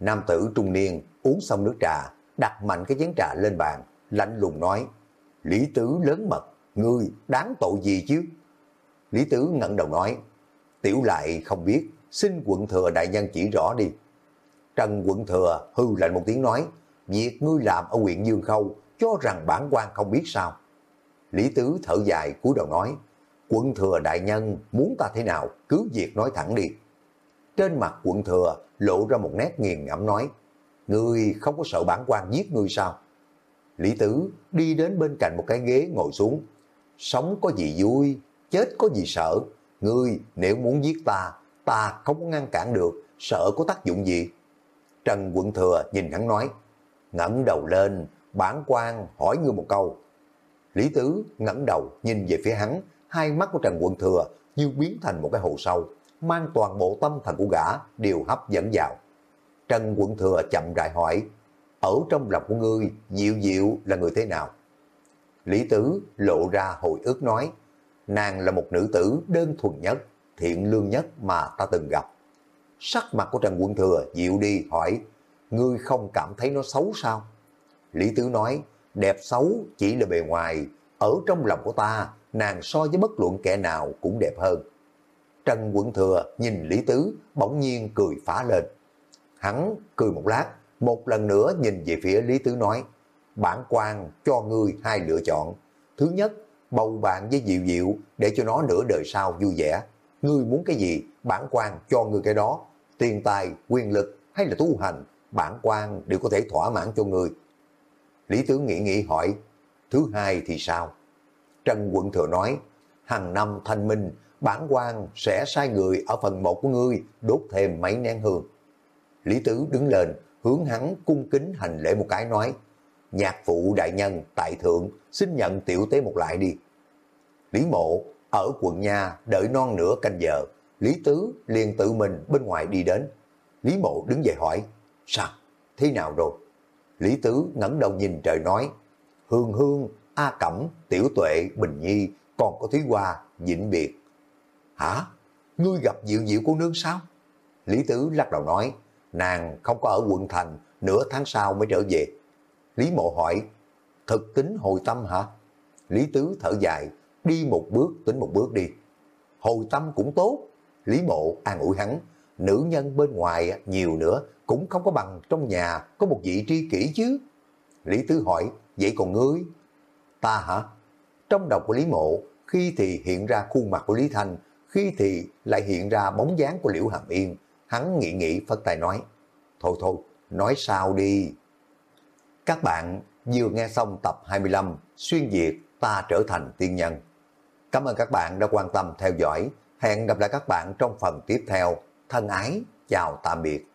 Nam tử trung niên uống xong nước trà, đặt mạnh cái chén trà lên bàn, lạnh lùng nói, Lý Tứ lớn mật, ngươi đáng tội gì chứ? Lý Tứ ngẩng đầu nói, tiểu lại không biết, xin quận thừa đại nhân chỉ rõ đi. Trần quận thừa hư lạnh một tiếng nói, việc ngươi làm ở huyện Dương Khâu, cho rằng bản quan không biết sao. Lý Tứ thở dài cúi đầu nói, quận thừa đại nhân muốn ta thế nào, cứ việc nói thẳng đi. Trên mặt quận thừa lộ ra một nét nghiền ngẫm nói, ngươi không có sợ bản quan giết ngươi sao? Lý Tứ đi đến bên cạnh một cái ghế ngồi xuống. Sống có gì vui, chết có gì sợ. Ngươi nếu muốn giết ta, ta không có ngăn cản được, sợ có tác dụng gì. Trần Quận Thừa nhìn hắn nói, ngẩng đầu lên, bản quan hỏi ngươi một câu. Lý Tứ ngẩng đầu nhìn về phía hắn, hai mắt của Trần Quận Thừa như biến thành một cái hồ sâu, mang toàn bộ tâm thần của gã đều hấp dẫn vào. Trần Quận Thừa chậm rãi hỏi, ở trong lòng của ngươi, Diệu Diệu là người thế nào? Lý Tứ lộ ra hồi ức nói, nàng là một nữ tử đơn thuần nhất, thiện lương nhất mà ta từng gặp. Sắc mặt của Trần Quận Thừa dịu đi hỏi, ngươi không cảm thấy nó xấu sao? Lý Tứ nói, đẹp xấu chỉ là bề ngoài, ở trong lòng của ta, nàng so với bất luận kẻ nào cũng đẹp hơn. Trần Quận Thừa nhìn Lý Tứ bỗng nhiên cười phá lên. Hắn cười một lát, một lần nữa nhìn về phía Lý Tứ nói, bản quan cho ngươi hai lựa chọn. Thứ nhất, bầu bạn với Diệu Diệu để cho nó nửa đời sau vui vẻ. Ngươi muốn cái gì, bản quan cho ngươi cái đó. Tiền tài, quyền lực hay là tu hành, bản quan đều có thể thỏa mãn cho ngươi. Lý Tứ nghĩ nghĩ hỏi, thứ hai thì sao? Trần Quận Thừa nói, hàng năm thanh minh, bản quan sẽ sai người ở phần một của ngươi đốt thêm mấy nén hương. Lý Tứ đứng lên, hướng hắn cung kính hành lễ một cái nói, nhạc phụ đại nhân tại thượng xin nhận tiểu tế một lại đi. Lý mộ ở quận nhà đợi non nửa canh giờ, Lý Tứ liền tự mình bên ngoài đi đến. Lý mộ đứng dậy hỏi, sao, thế nào rồi? Lý Tứ ngẩng đầu nhìn trời nói, Hương Hương, A Cẩm, Tiểu Tuệ, Bình Nhi, còn có Thúy Hoa, Vĩnh Biệt. Hả? Ngươi gặp Diệu Diệu cô nương sao? Lý Tứ lắc đầu nói, nàng không có ở quận thành, nửa tháng sau mới trở về. Lý Mộ hỏi, thực tính hồi tâm hả? Lý Tứ thở dài, đi một bước tính một bước đi. Hồi tâm cũng tốt. Lý Mộ an ủi hắn, nữ nhân bên ngoài nhiều nữa cũng không có bằng trong nhà có một vị tri kỷ chứ. Lý Tứ hỏi, vậy còn ngươi? Ta hả? Trong đầu của Lý Mộ, khi thì hiện ra khuôn mặt của Lý Thanh, khi thì lại hiện ra bóng dáng của Liễu Hàm Yên, Hắn nghĩ nghĩ phất tay nói, thôi thôi, nói sao đi. Các bạn vừa nghe xong tập 25 Xuyên Việt ta trở thành tiên nhân. Cảm ơn các bạn đã quan tâm theo dõi. Hẹn gặp lại các bạn trong phần tiếp theo. Thân ái, chào tạm biệt.